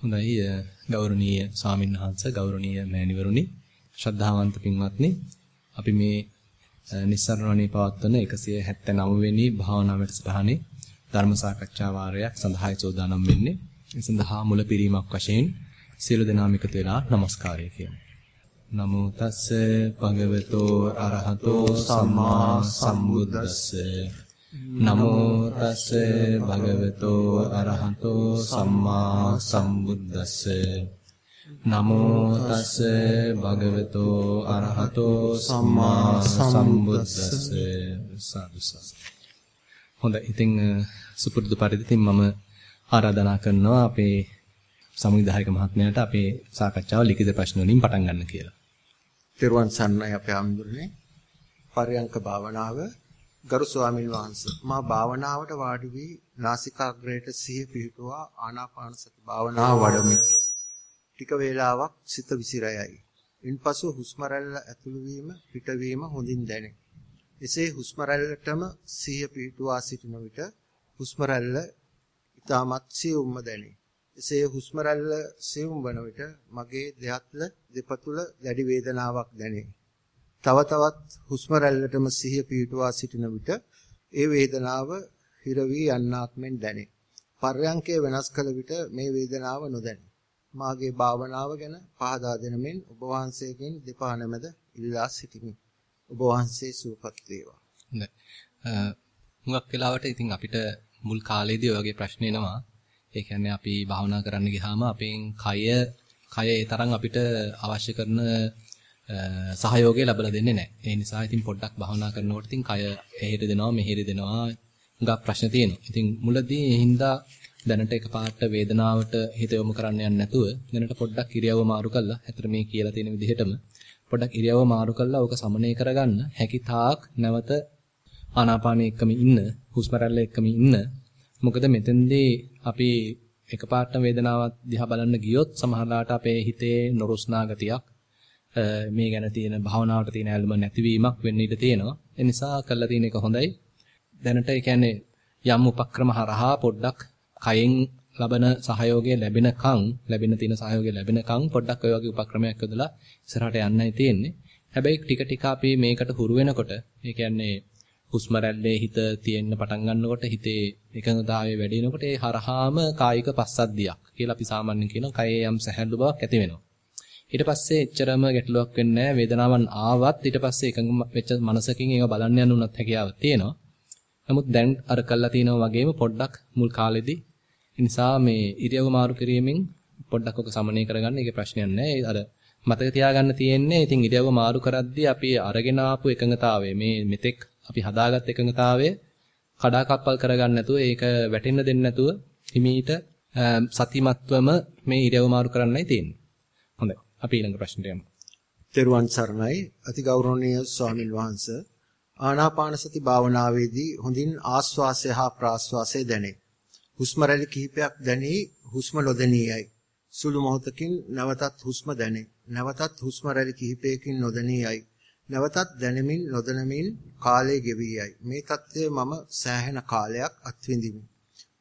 හොඳයි ගෞරවනීය ස්වාමීන් වහන්සේ ගෞරවනීය මෑණිවරුනි ශ්‍රද්ධාවන්ත පින්වත්නි අපි මේ නිස්සරණණී පවත්වන 179 වෙනි භාවනා වැඩසටහනේ ධර්ම සාකච්ඡා වාරයක් සඳහායි සෝදානම් වෙන්නේ. ඒ සඳහා මුල පිරීමක් වශයෙන් සියලු දෙනාම එකතු වෙලා নমස්කාරය කියමු. නමෝ තස්ස භගවතෝ අරහතෝ සම්මා සම්බුද්දස්ස නමෝ තස්ස භගවතෝ අරහතෝ සම්මා සම්බුද්දස්ස නමෝ තස්ස භගවතෝ අරහතෝ සම්මා සම්බුද්දස්ස සාදු හොඳයි ඉතින් සුපුරුදු පරිදි ඉතින් මම ආරාධනා කරනවා අපේ සමුදායක මහත්මයාට අපේ සාකච්ඡාව ලිඛිත ප්‍රශ්න වලින් පටන් ගන්න කියලා. තෙරුවන් සරණයි අපේ ආම්දුරනේ. පරයන්ක භාවනාව ගරු ස්වාමීන් වහන්සේ මා භාවනාවට වාඩි වී නාසිකාග්‍රයට සිහිය පිහිටුවා ආනාපාන සති භාවනාව වඩමි. ටික වේලාවක් සිත විසිරයයි. ඉන්පසු හුස්ම රැල්ල ඇතුළු වීම පිටවීම හොඳින් දැනේ. එසේ හුස්ම රැල්ලටම සිහිය පිහිටුවා සිටින විට හුස්ම රැල්ල ඊටමත් සියුම්ම දැනේ. එසේ හුස්ම රැල්ල සියුම් වන විට මගේ දෙහත්ල දෙපතුල දැඩි වේදනාවක් දැනේ. තව තවත් හුස්ම රැල්ලටම සිහිය පිහිටුවා සිටින විට ඒ වේදනාව හිර වී යන්නක් මෙන් දැනේ. පර්යංකය වෙනස් කළ විට මේ වේදනාව නොදැනේ. මාගේ භාවනාව ගැන පහදා දෙනමින් ඔබ වහන්සේගෙන් දෙපා නැමෙද ඉල්ලා සිටිමි. ඔබ වහන්සේ සුවපත් වේවා. හොඳයි. හුඟක් වෙලාවට ඉතින් අපිට මුල් කාලේදී ඔය වගේ ප්‍රශ්න එනවා. ඒ කියන්නේ අපි භාවනා කරන්න ගියාම අපෙන් කය කය ඒ තරම් අපිට අවශ්‍ය කරන සහයෝගය ලැබලා දෙන්නේ නැහැ. ඒ නිසා ඉතින් පොඩ්ඩක් භාවනා කරනකොට ඉතින් කය එහෙට දෙනවා මෙහෙට දෙනවා හුඟක් ප්‍රශ්න තියෙනවා. ඉතින් මුලදී හින්දා දැනට එකපාරට වේදනාවට හිත යොමු කරන්න යන්නේ නැතුව දැනට පොඩ්ඩක් ඉරියව්ව මාරු කළා. ඇත්තට මේ කියලා තියෙන විදිහටම පොඩ්ඩක් ඉරියව්ව මාරු කළා ඕක සමනය කරගන්න හැකි තාක් නැවත ආනාපානෙ එක්කම ඉන්න, හුස්ම රැල්ල එක්කම ඉන්න. මොකද මෙතෙන්දී අපි එකපාරට වේදනාවක් දිහා බලන්න ගියොත් සමහරලාට අපේ හිතේ නොරුස්නා ගතියක් මේ ගැන තියෙන භාවනාවට තියෙන ඇල්ම නැතිවීමක් වෙන්න ඉඩ තියෙනවා. ඒ නිසා කළා තියෙන එක හොඳයි. දැනට ඒ කියන්නේ යම් උපක්‍රම හරහා පොඩ්ඩක් කයෙන් ලබන සහයෝගය ලැබෙනකන් ලැබෙන තියෙන සහයෝගය ලැබෙනකන් පොඩ්ඩක් ඔය වගේ උපක්‍රමයක් යොදලා ඉස්සරහට යන්නයි තියෙන්නේ. හැබැයි ටික ටික අපි මේකට හුරු වෙනකොට ඒ කියන්නේ හුස්ම රැල්ලේ හිත තියෙන්න පටන් ගන්නකොට හිතේ එකඟතාවය වැඩි වෙනකොට ඒ හරහාම කායික පස්සද්ධියක් කියලා අපි සාමාන්‍යයෙන් කියනවා කයේ යම් සැහැල්ලු බවක් ඇති වෙනවා. ඊට පස්සේ එච්චරම ගැටලුවක් වෙන්නේ නැහැ. වේදනාවන් ආවත් ඊට පස්සේ එකඟ වෙච්ච මනසකින් ඒවා බලන්න යන්න උනත් හැකියාවක් තියෙනවා. නමුත් දැන් අර කළා තිනවා වගේම පොඩ්ඩක් මුල් කාලෙදී නිසා මේ ඉරියව් මාරු කිරීමෙන් පොඩ්ඩක් ඔක සමනය කරගන්න ඒකේ ප්‍රශ්නයක් නැහැ. අර මතක තියාගන්න තියෙන්නේ ඉතින් ඉරියව් මාරු කරද්දී අපි අරගෙන ආපු එකඟතාවය මේ මෙතෙක් අපි හදාගත් එකඟතාවය කඩාකප්පල් කරගන්න නැතුව ඒක වැටෙන්න දෙන්න නැතුව හිමීට සතිමත්වම මේ ඉරියව් මාරු කරන්නයි තියෙන්නේ. හොඳයි. අපි ඊළඟ ප්‍රශ්නට යමු. තෙරුවන් සරණයි අතිගෞරවනීය ස්වාමින් වහන්සේ ආනාපාන සති භාවනාවේදී හොඳින් ආස්වාසය හා ප්‍රාස්වාසය දැනේ. හුස්ම රැලි කිහිපයක් දැනී හුස්ම නොදැනියයි. සුළු මොහොතකින් නැවතත් හුස්ම දැනේ. නැවතත් හුස්ම රැලි කිහිපයකින් නොදැනියයි. නැවතත් දැනෙමින් නොදැනෙමින් කාලය ගෙවි යයි. මේ தත්ත්වය මම සෑහෙන කාලයක් අත්විඳිමි.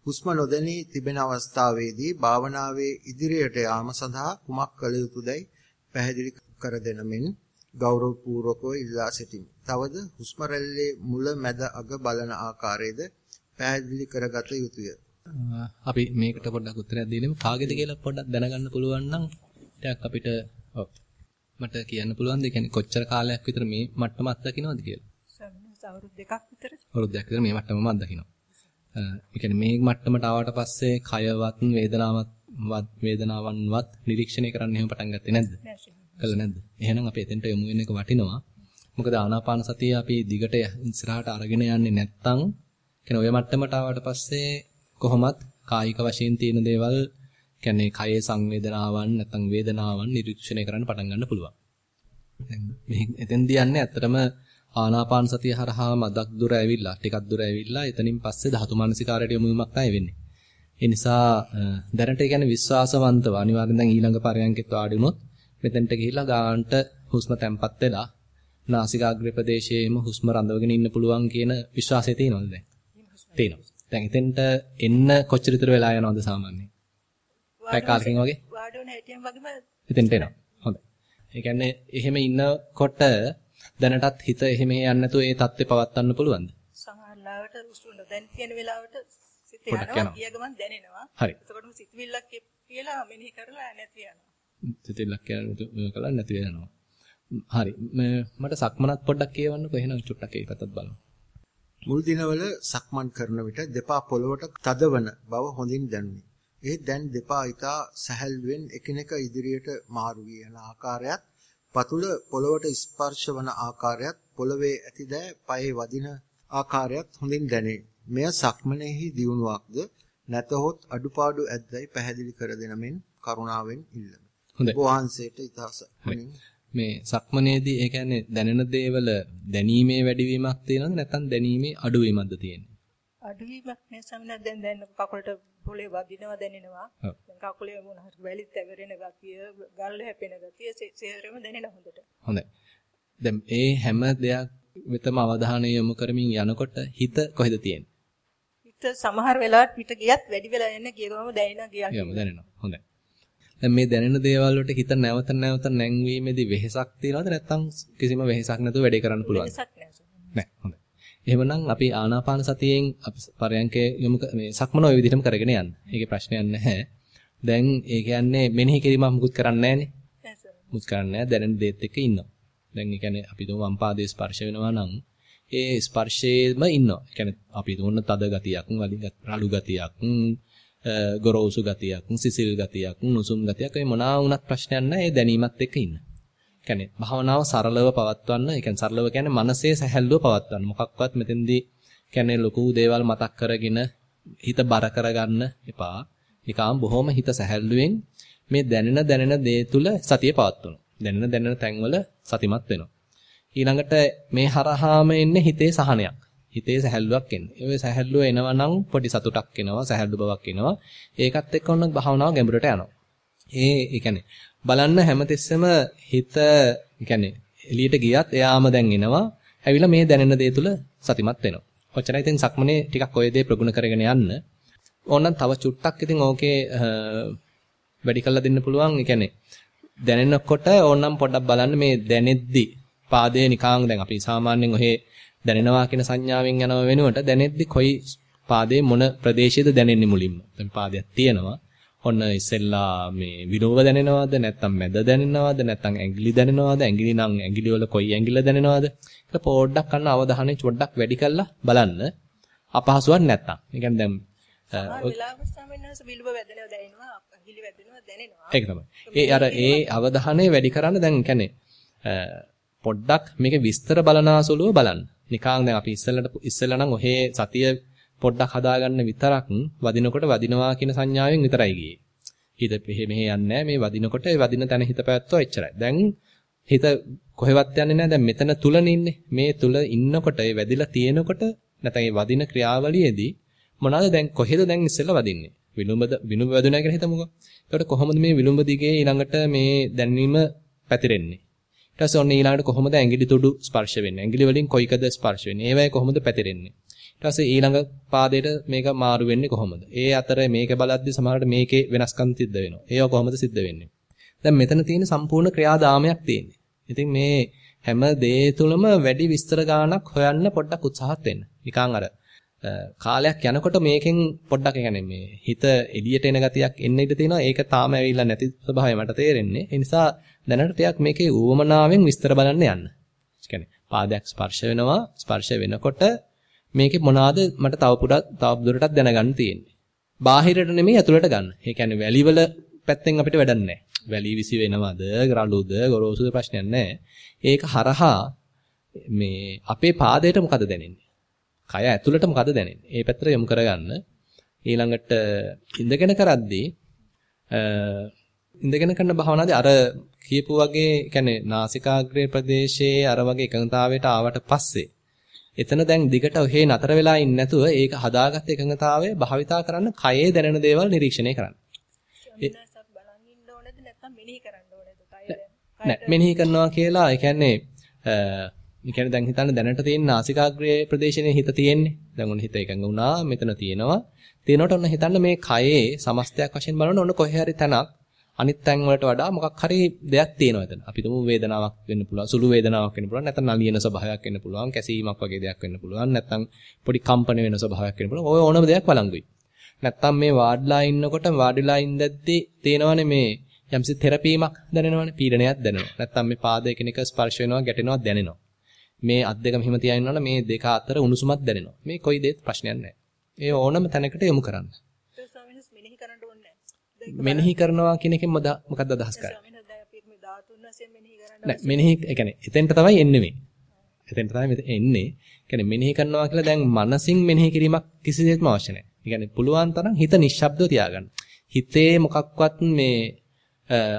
හුස්ම නොදැනී තිබෙන අවස්ථාවේදී භාවනාවේ ඉදිරියට යාම සඳහා කුමක් කළ යුතුදයි පැහැදිලි කර දෙනමින් ගෞරවපූර්වකව ඉල්ලා සිටිමි. තවද හුස්ම රැල්ලේ මුල මැද අග බලන ආකාරයේද පැහැදිලි කරගත යුතුය. අපි මේකට පොඩ්ඩක් උත්තරයක් දෙන්නෙමු. කාගේද කියලා පොඩ්ඩක් දැනගන්න පුළුවන් නම් ටිකක් අපිට මට කියන්න පුළුවන්ද? ඒ කියන්නේ කොච්චර කාලයක් විතර මේ මට්ටම අත්දකින්නවද කියලා? අවුරුදු දෙකක් විතර. අවුරුදු දෙකක් විතර මේ මට්ටමම අත්දකින්නවා. ඒ කියන්නේ මේ මට්ටමට ආවට පස්සේ කයවත් වේදනාවත් වේදනාවන්වත් නිරීක්ෂණය කරන්න එහෙම පටන් ගත්තේ නැද්ද? කළා නැද්ද? එහෙනම් අපි එතෙන්ට යමු වෙන එක වටිනවා. මොකද ආනාපාන සතිය අපි දිගට ඉස්සරහට අරගෙන යන්නේ නැත්නම් කියන්නේ ඔය මට්ටමට ආවට පස්සේ කොහොමත් කායික වශයෙන් තියෙන දේවල් කියන්නේ කයේ සංවේදනාවන් නැත්නම් වේදනාවන් නිරීක්ෂණය කරන්න පටන් ගන්න පුළුවන්. දැන් මේ එතෙන්දී යන්නේ ඇත්තටම ආනාපාන සතිය හරහා මදක් දුර ඇවිල්ලා ටිකක් දුර ඇවිල්ලා එතනින් පස්සේ ධාතු මනසිකාරයට යොමු වීමක් තමයි වෙන්නේ. ඒ නිසා දැනට කියන්නේ විශ්වාසවන්තව අනිවාර්යෙන් දැන් ඊළඟ පරයන්කෙත් වාඩි වුණොත් මෙතෙන්ට ගිහිල්ලා ගානට හුස්ම තැම්පත් වෙලා නාසිකාග්‍රේ ප්‍රදේශයේම හුස්ම රඳවගෙන ඉන්න පුළුවන් කියන විශ්වාසය තියෙනවද දැන්? තියෙනවා. දැන් එතෙන්ට එන්න කොච්චර විතර වෙලා යනවද සාමාන්‍යයෙන්? පැය කාලකින් වගේ වාඩි වෙන හැටියෙන් වගේම එතෙන්ට එනවා. හොඳයි. ඒ කියන්නේ එහෙම ඉන්නකොට දැනටත් හිත එහෙම යන්නේ නැතුව ඒ தත්ත්වේ පවත්වන්න පුළුවන්ද? සමහර ලාවට උස්තුන දැන් තියෙන වෙලාවට සිත යනවා. ගිය ගමන් දැනෙනවා. හරි. එතකොටම සිතවිල්ලක් කියලා මෙනෙහි කරලා නැති යනවා. සිතිල්ලක් කියලා නැති වෙනවා. හරි. මට සක්මනත් පොඩ්ඩක් කියවන්නකෝ එහෙනම් චුට්ටක් ඒ පැත්තත් බලමු. මුල් දිනවල සක්මන් කරන විට දෙපා පොළවට තදවන බව හොඳින් දැනුනි. ඒ දැන් දෙපා ඊතා සැහැල්ලුවෙන් එකිනෙක ඉදිරියට මාරු වී යන ආකාරයත් පතුල පොළවට ස්පර්ශ වන ආකාරයත් පොළවේ ඇති දෑ පයේ වදින ආකාරයත් හොඳින් දැනේ. මෙය සක්මනේහි දියුණුවක්ද නැතහොත් අඩුපාඩු ඇද්දයි පැහැදිලි කර දෙන මෙන් කරුණාවෙන් ඉල්ලමි. හොඳයි. වහන්සේට සක්මනින් මේ සක්මනේදී ඒ කියන්නේ දැනෙන දේවල දැනීමේ වැඩිවීමක් තියෙනවද නැත්නම් දැනීමේ අඩුවීමක්ද තියෙන්නේ? අඩුවීමක් නෑ සමිනා දැන් දැන් කකුලට පොලේ වදිනවා දැනෙනවා. දැන් කකුලේ මොන හරි වැලිත් ඇවරෙන ගතිය, ගල් හැපෙන ගතිය සේරම දැනෙන හොඳට. හොඳයි. දැන් ඒ හැම දෙයක් වෙතම අවධානය යොමු කරමින් යනකොට හිත කොහෙද තියෙන්නේ? හිත සමහර වෙලාවට පිට ගියත් වැඩි වෙලා යන ගිය ගමන් දැනෙන ගියක්. යම දැනෙනවා. හොඳයි. දැන් මේ දැනෙන දේවල් වලට හිත නැවත නැවත නැංවීමේදී වෙහෙසක් තියනවද නැත්නම් කිසිම වෙහෙසක් නැතුව වැඩේ කරන්න පුළුවන්ද? නෑ සමිනා. නැහැ. හොඳයි. එහෙමනම් අපි ආනාපාන සතියෙන් අපි පරයන්කේ යොමු ක- මේ සක්මන ওই විදිහටම කරගෙන යන්න. ඒකේ ප්‍රශ්නයක් නැහැ. දැන් ඒ කියන්නේ මෙනෙහි කිරීමක් මුකුත් කරන්නේ නැහනේ. නෑ සමිනා. මුකුත් කරන්නේ නැහැ. දැනෙන දේත් එක්ක ඉන්නවා. දැන් ඒ කියන්නේ අපි දුම වම් පාදයේ ස්පර්ශ වෙනවා නම් ඒ ස්පර්ශයේම ඉන්නවා. ඒ කියන්නේ අපි දුන්න තද ගතියක්, වලි රළු ගතියක්, අ, ගොරෝසු ගතියක්, සිසිල් ගතියක්, නුසුම් ගතියක් ඒ මොනවා වුණත් ප්‍රශ්නයක් නැහැ. ඒ දැනීමත් එක්ක ඉන්න. කියන්නේ භාවනාව සරලව පවත්වන්න, ඒ කියන්නේ සරලව කියන්නේ මනසේ සැහැල්ලුව පවත්වන්න. මොකක්වත් මෙතෙන්දී කියන්නේ ලොකු දේවල් මතක් කරගෙන හිත බර කරගන්න එපා. නිකම් බොහොම හිත සැහැල්ලුවෙන් මේ දැනෙන දැනෙන දේ තුල සතිය පවත්වනවා. දැනෙන දැනෙන තැන්වල සතිමත් වෙනවා. ඊළඟට මේ හරහාම එන්නේ හිතේ සහනයක්. හිතේ සැහැල්ලුවක් එන්නේ. ඒ සැහැල්ලුව එනවා නම් පොඩි සතුටක් එනවා, සැහැල්ලු බවක් එනවා. ඒකත් එක්ක ඔන්න භාවනාව ගැඹුරට යනවා. ඒ ඒ කියන්නේ බලන්න හැමතිස්සෙම හිත කියන්නේ එළියට ගියත් එයාම දැන් එනවා. ඇවිල්ලා මේ දැනෙන දේ තුල සතිමත් වෙනවා. ඔච්චරයි ඉතින් සක්මනේ ටිකක් ඔය දේ ප්‍රගුණ කරගෙන යන්න. ඕනනම් තව චුට්ටක් ඉතින් ඕකේ අ, වැඩි කරලා දෙන්න පුළුවන්. ඒ කියන්නේ දැනෙනකොට ඕනනම් පොඩ්ඩක් බලන්න මේ දැනෙද්දි පාදයේ නිකාං දැන් අපි සාමාන්‍යයෙන් ඔහේ දැනෙනවා කියන සංඥාවෙන් යනව වෙනුවට දැනෙද්දි කොයි පාදයේ මොන ප්‍රදේශයේද දැනෙන්නේ මුලින්ම. දැන් පාදයක් තියෙනවා. ඔන්න ඉස්සෙල්ලා මේ විලෝව දැනෙනවද නැත්නම් මැද දැනෙනවද නැත්නම් ඇඟිලි දැනෙනවද ඇඟිලි නම් ඇඟිලි වල කොයි ඇඟිල්ල දැනෙනවද ඒක පොඩ්ඩක් අන්න අවධානය චොඩ්ඩක් වැඩි කරලා බලන්න අපහසුවක් නැත්තම්. ඒ කියන්නේ දැන්. ඒක තමයි. ඒ අර ඒ අවධානය වැඩි කරන්න දැන් කියන්නේ පොඩ්ඩක් මේක විස්තර බලනාසුලුව බලන්න. නිකාං දැන් අපි ඉස්සෙල්ලට ඉස්සෙල්ලා නම් ඔහේ සතිය පොඩ්ඩක් හදාගන්න විතරක් වදිනකොට වදිනවා කියන සංඥාවෙන් විතරයි ගියේ. හිත මෙහෙ මෙහෙ යන්නේ මේ වදිනකොට ඒ වදින තැන හිත පැවැත්වුවා එච්චරයි. දැන් හිත කොහෙවත් යන්නේ නැහැ. දැන් මෙතන තුලනේ ඉන්නේ. මේ තුල ඉන්නකොට ඒ වැදිලා තියෙනකොට නැත්නම් ඒ වදින ක්‍රියාවලියේදී මොනවාද දැන් කොහෙද දැන් ඉස්සෙල්ලා වදින්නේ? විලුඹද විලුඹ වැදුනා කියලා හිතමුකෝ. එතකොට කොහොමද මේ විලුඹ දිගේ ඊළඟට මේ දැනීම පැතිරෙන්නේ? ඊට පස්සේ ඔන්න ඊළඟට කොහොමද ඇඟිලි තුඩු ස්පර්ශ වෙන්නේ? ඇඟිලි වලින් කොයිකද ස්පර්ශ වෙන්නේ? ඒවැය කොහොමද පැතිරෙන්නේ? ඊට පස්සේ ඊළඟ පාදයට මේක මාරු වෙන්නේ කොහොමද? ඒ අතර මේක බලද්දි සමහරවිට මේකේ වෙනස්කම් සිද්ධ වෙනවා. ඒව කොහොමද සිද්ධ වෙන්නේ? දැන් මෙතන තියෙන සම්පූර්ණ ක්‍රියාදාමයක් තියෙන්නේ. ඉතින් මේ හැම දේ තුළම වැඩි විස්තර ගානක් හොයන්න පොඩ්ඩක් උත්සාහත් වෙන්න. නිකන් අර කාලයක් යනකොට මේකෙන් පොඩ්ඩක් يعني මේ හිත එළියට එන ගතියක් එන්න ඉඩ තියෙනවා. ඒක තාම ඇවිල්ලා නැති ස්වභාවය මට තේරෙන්නේ. ඒ නිසා දැනට ටිකක් මේකේ ඌවමනාවෙන් විස්තර බලන්න යන්න. ඒ කියන්නේ පාදයක් ස්පර්ශ වෙනවා. ස්පර්ශ වෙනකොට මේකේ මොනවාද මට තව පුරා තව දුරටත් දැනගන්න තියෙන්නේ. බාහිරට නෙමෙයි ඇතුළට ගන්න. ඒ කියන්නේ වැලිවල පැත්තෙන් අපිට වැඩක් නැහැ. වැලි විසි වෙනවද, රළුද, ගොරෝසුද ප්‍රශ්නයක් නැහැ. ඒක හරහා මේ අපේ පාදයට මොකද දැනෙන්නේ? කය ඇතුළට මොකද දැනෙන්නේ? ඒ පැත්තට යොමු කරගන්න. ඊළඟට ඉඳගෙන කරද්දී ඉඳගෙන කරන භාවනාවේ අර කියපු වගේ කියන්නේ නාසිකාග්‍රේ ප්‍රදේශයේ අර වගේ එකඟතාවයට ආවට පස්සේ එතන දැන් දිගට ඔහේ නතර වෙලා ඉන්නේ නැතුව ඒක හදාගත්ත එකඟතාවය භාවිතා කරන්න කයේ දැනෙන දේවල් නිරීක්ෂණය කරන්න. බලන් නෑ මෙනෙහි කරනවා කියලා ඒ කියන්නේ ඒ කියන්නේ දැන් හිතන්න දැනට තියෙන නාසිකාග්‍රයේ ප්‍රදේශයේ හිත තියෙන්නේ. දැන් ඔන්න හිත එකඟ වුණා. මෙතන තියෙනවා. තියෙනකොට ඔන්න හිතන්න මේ කයේ සමස්තයක් වශයෙන් බලනකොට ඔන්න කොහේ හරි තැනක් අනිත් තැන් වලට වඩා මොකක් හරි දෙයක් තියෙනවා එතන. අපි තුමු වේදනාවක් වෙන්න පුළුවන්, සුළු වේදනාවක් වෙන්න පුළුවන්, නැත්නම් නලියන ස්වභාවයක් වෙන්න පුළුවන්, කැසීමක් වගේ දෙයක් වෙන්න පුළුවන්, නැත්නම් පොඩි කම්පන වෙන ස්වභාවයක් වෙන්න පුළුවන්. ඔය ඕනම දෙයක් වළංගුයි. නැත්නම් මේ වාඩිලා ඉන්නකොට වාඩිලා ඉඳද්දී තේනවනේ මේ යම්සි තෙරපීමක් දැනෙනවනේ, පීඩනයක් දැනෙනවා. නැත්නම් මේ පාද එකිනෙක ස්පර්ශ වෙනවා, ගැටෙනවා දැනෙනවා. මේ අත් දෙක මෙහිම තියා ඉන්නවනේ මේ දෙක අතර උණුසුමක් දැනෙනවා. මේ කොයි දෙයක් ප්‍රශ්නයක් නැහැ. ඒ ඕනම තැනකට යොමු කරන්න. මෙනෙහි කරනවා කියන එකෙන් මොකක්ද අදහස් කරන්නේ? නෑ මෙනෙහි ඒ කියන්නේ එතෙන්ට තමයි එන්නේ මේ. එතෙන්ට තමයි එන්නේ. කියන්නේ මෙනෙහි කරනවා කියලා දැන් මනසින් මෙනෙහි කිරීමක් කිසිසේත්ම අවශ්‍ය නැහැ. ඒ කියන්නේ පුළුවන් තරම් හිත නිශ්ශබ්දව තියාගන්න. හිතේ මොකක්වත් මේ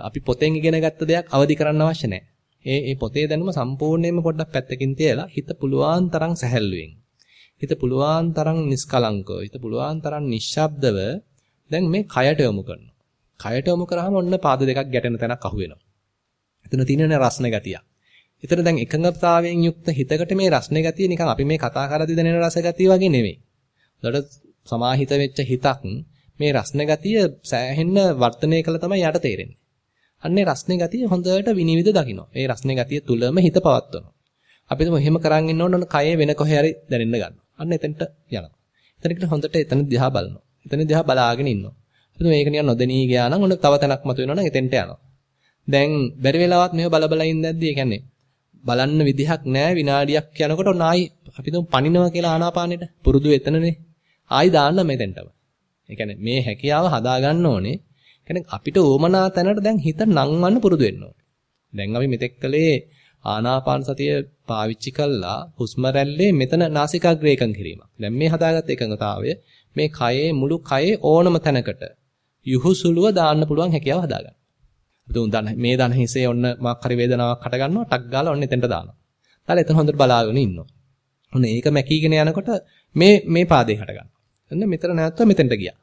අපි පොතෙන් ඉගෙන ගත්ත දෙයක් අවදි කරන්න අවශ්‍ය නැහැ. ඒ ඒ පොතේ දැනුම සම්පූර්ණයෙන්ම පොඩ්ඩක් පැත්තකින් තියලා හිත පුළුවන් තරම් සැහැල්ලුවෙන්. හිත පුළුවන් තරම් නිස්කලංකව. හිත පුළුවන් තරම් නිශ්ශබ්දව දැන් මේ කයට යොමු කරනවා. කයට යොමු කරාම ඔන්න පාද දෙකක් ගැටෙන තැනක් අහු වෙනවා. එතන තියෙන රස්න ගතිය. එතන දැන් එකඟතාවයෙන් යුක්ත හිතකට මේ රස්න ගතිය නිකන් අපි මේ කතා කරද්දී දැනෙන රස ගතිය වගේ නෙමෙයි. ඒකට සමාහිත වෙච්ච හිතක් මේ රස්න ගතිය සෑහෙන්න වර්ධනය කළ තමයි යට තේරෙන්නේ. අන්නේ රස්නේ ගතිය හොඳට විනිවිද දකින්න. ඒ රස්නේ ගතිය තුලම හිත පවත්වනවා. අපි තුමු එහෙම කරන් ඉන්න ඕන කයේ වෙන කොහේ හරි දැනෙන්න ගන්නවා. අන්න එතනට යනවා. එතනකට හොඳට එතන දිහා බලනවා. එතන දිහා බලාගෙන ඉන්නවා. එතන මේක නිකන් නොදෙනී ගියා නම් ඔන්න තව තැනක් මතුවෙනවා නම් එතෙන්ට යනවා. දැන් බැරි වෙලාවත් මේව බල බල ඉඳද්දී ඒ කියන්නේ බලන්න විදිහක් නැහැ විනාඩියක් යනකොට ඔන්න ආයි අපි තුන් පණිනවා කියලා ආනාපානෙට පුරුදු එතනනේ. ආයි දාන්න මෙතෙන්ටම. ඒ කියන්නේ මේ හැකියාව හදා ගන්න ඕනේ. කියන්නේ අපිට ඕමනා තැනට දැන් හිත නංවන්න පුරුදු වෙන්න ඕනේ. දැන් අපි මෙතෙක් කලේ ආනාපාන සතිය පාවිච්චි කළා හුස්ම රැල්ලේ මෙතන නාසිකාග්‍රේකම් කිරීමක්. දැන් මේ හදාගත්ත එකඟතාවය මේ කයේ මුළු කයේ ඕනම තැනකට යහුසුලුව දාන්න පුළුවන් හැකියාව හදාගන්න. අපි තුන් මේ දන හිසේ ඔන්න මාක් හරි වේදනාවක් හට ගන්නවා ටක් ගාලා ඔන්න එතෙන්ට දානවා. ඊට එතන හොඳට බලාගෙන ඉන්නවා. ඔන්න ඒක මැකීගෙන යනකොට මේ මේ පාදේ හට ගන්නවා. ඔන්න මෙතන නැවතුව මෙතෙන්ට ගියා.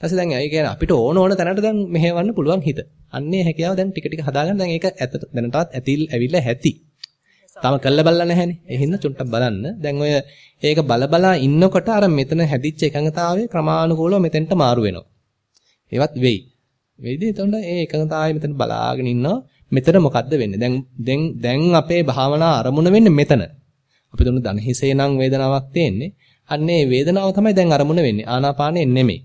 ඊපස්සේ දැන් ඒ කියන්නේ අපිට ඕන ඕන තැනට දැන් මෙහෙවන්න පුළුවන් හිත. අන්නේ හැකියාව දැන් ටික ටික හදාගන්න දැන් ඒක ඇත්තට දැනටවත් ඇතිල් ඇවිල්ලා ඇති. තාම කළා බලලා නැහැනේ. ඒ හින්දා චුට්ටක් බලන්න. දැන් ඔය ඒක බල බලා ඉන්නකොට අර මෙතන හැදිච්ච එකඟතාවය ක්‍රමානුකූලව මෙතෙන්ට මාරු වෙනවා. ඒවත් වෙයි. වෙයිද? එතකොට ඒ එකඟතාවය මෙතන බලාගෙන ඉන්නවා. මෙතන මොකද්ද වෙන්නේ? දැන් දැන් දැන් අපේ භාවනා අරමුණ වෙන්නේ මෙතන. අපි දුන්න ධන හිසේ නම් වේදනාවක් තියෙන්නේ. අන්නේ වේදනාව තමයි දැන් අරමුණ වෙන්නේ. ආනාපානෙ නෙමෙයි.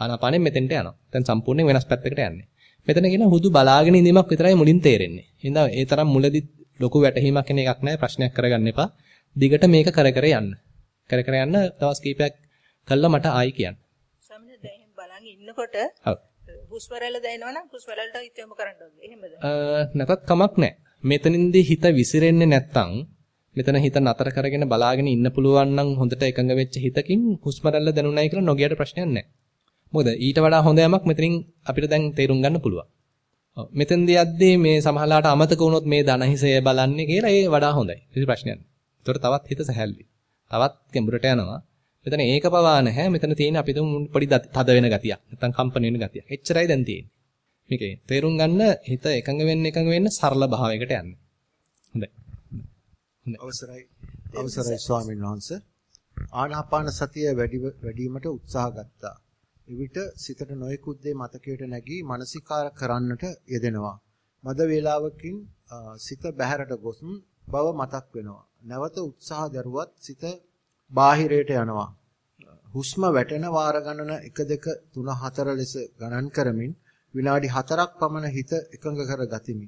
ආනාපානෙ මෙතෙන්ට යනවා. දැන් සම්පූර්ණයෙන් වෙනස් පැත්තකට යන්නේ. මෙතන කියන හුදු බලාගෙන ඉඳීමක් විතරයි මුලින් තේරෙන්නේ. එහෙනම් ඒ තරම් මුලදි ලොකු වැටහීමක් එන එකක් නැහැ. ප්‍රශ්නයක් කරගන්න එපා. දිගට මේක කර කර යන්න. කර කර යන්න දවස් කීපයක් කළා මට ආයි කියන්න. ඉන්නකොට හුස්ම රැල්ල දැනෙනවනම් හුස්ම රැල්ලට හිත යොමු කරන්න ඕනේ. එහෙමද? නැතත් කමක් නැහැ. මෙතනින්දී හිත විසිරෙන්නේ නැත්තම් මෙතන හිත නතර කරගෙන බලාගෙන ඉන්න පුළුවන් නම් හොඳට එකඟ වෙච්ච හිතකින් හුස්ම රැල්ල දැනුණයි කියලා නොගියට ප්‍රශ්නයක් නැහැ. මොකද ඊට වඩා හොඳ යමක් මෙතනින් අපිට දැන් තේරුම් ගන්න පුළුවන්. ඔව් මෙතෙන්දී යද්දී මේ සමහරලාට අමතක වුණොත් මේ ධනහිසය බලන්නේ කියලා ඒ වඩා හොඳයි. කිසි ප්‍රශ්නයක් නැහැ. ඒතකොට තවත් හිත සැහැල්ලි. තවත් ගැඹුරට යනවා. මෙතන ඒක පවා නැහැ. මෙතන තියෙන අපි පොඩි තද වෙන ගතියක්. නැත්නම් කම්පන වෙන ගතියක්. එච්චරයි දැන් තියෙන්නේ. මේකේ තේරුම් ගන්න හිත එකඟ වෙන්න එකඟ වෙන්න සරල භාවයකට යන්න. හොඳයි. හොඳයි. අවසරයි. අවසරයි ස්වාමීන් වහන්සේ. ආනාපාන සතිය වැඩි වැඩිවීමට උත්සාහ ගත්තා. එවිට සිතට නොයෙකුත් දේ මතකයට නැගී මානසිකාර කරන්නට යෙදෙනවා. මද වේලාවකින් සිත බැහැරට ගොස් බව මතක් වෙනවා. නැවත උත්සාහ දරුවත් සිත බාහිරයට යනවා. හුස්ම වැටෙන වාර ගණන 1 2 3 4 ලෙස ගණන් කරමින් විනාඩි 4ක් පමණ හිත එකඟ කර ගතිමි.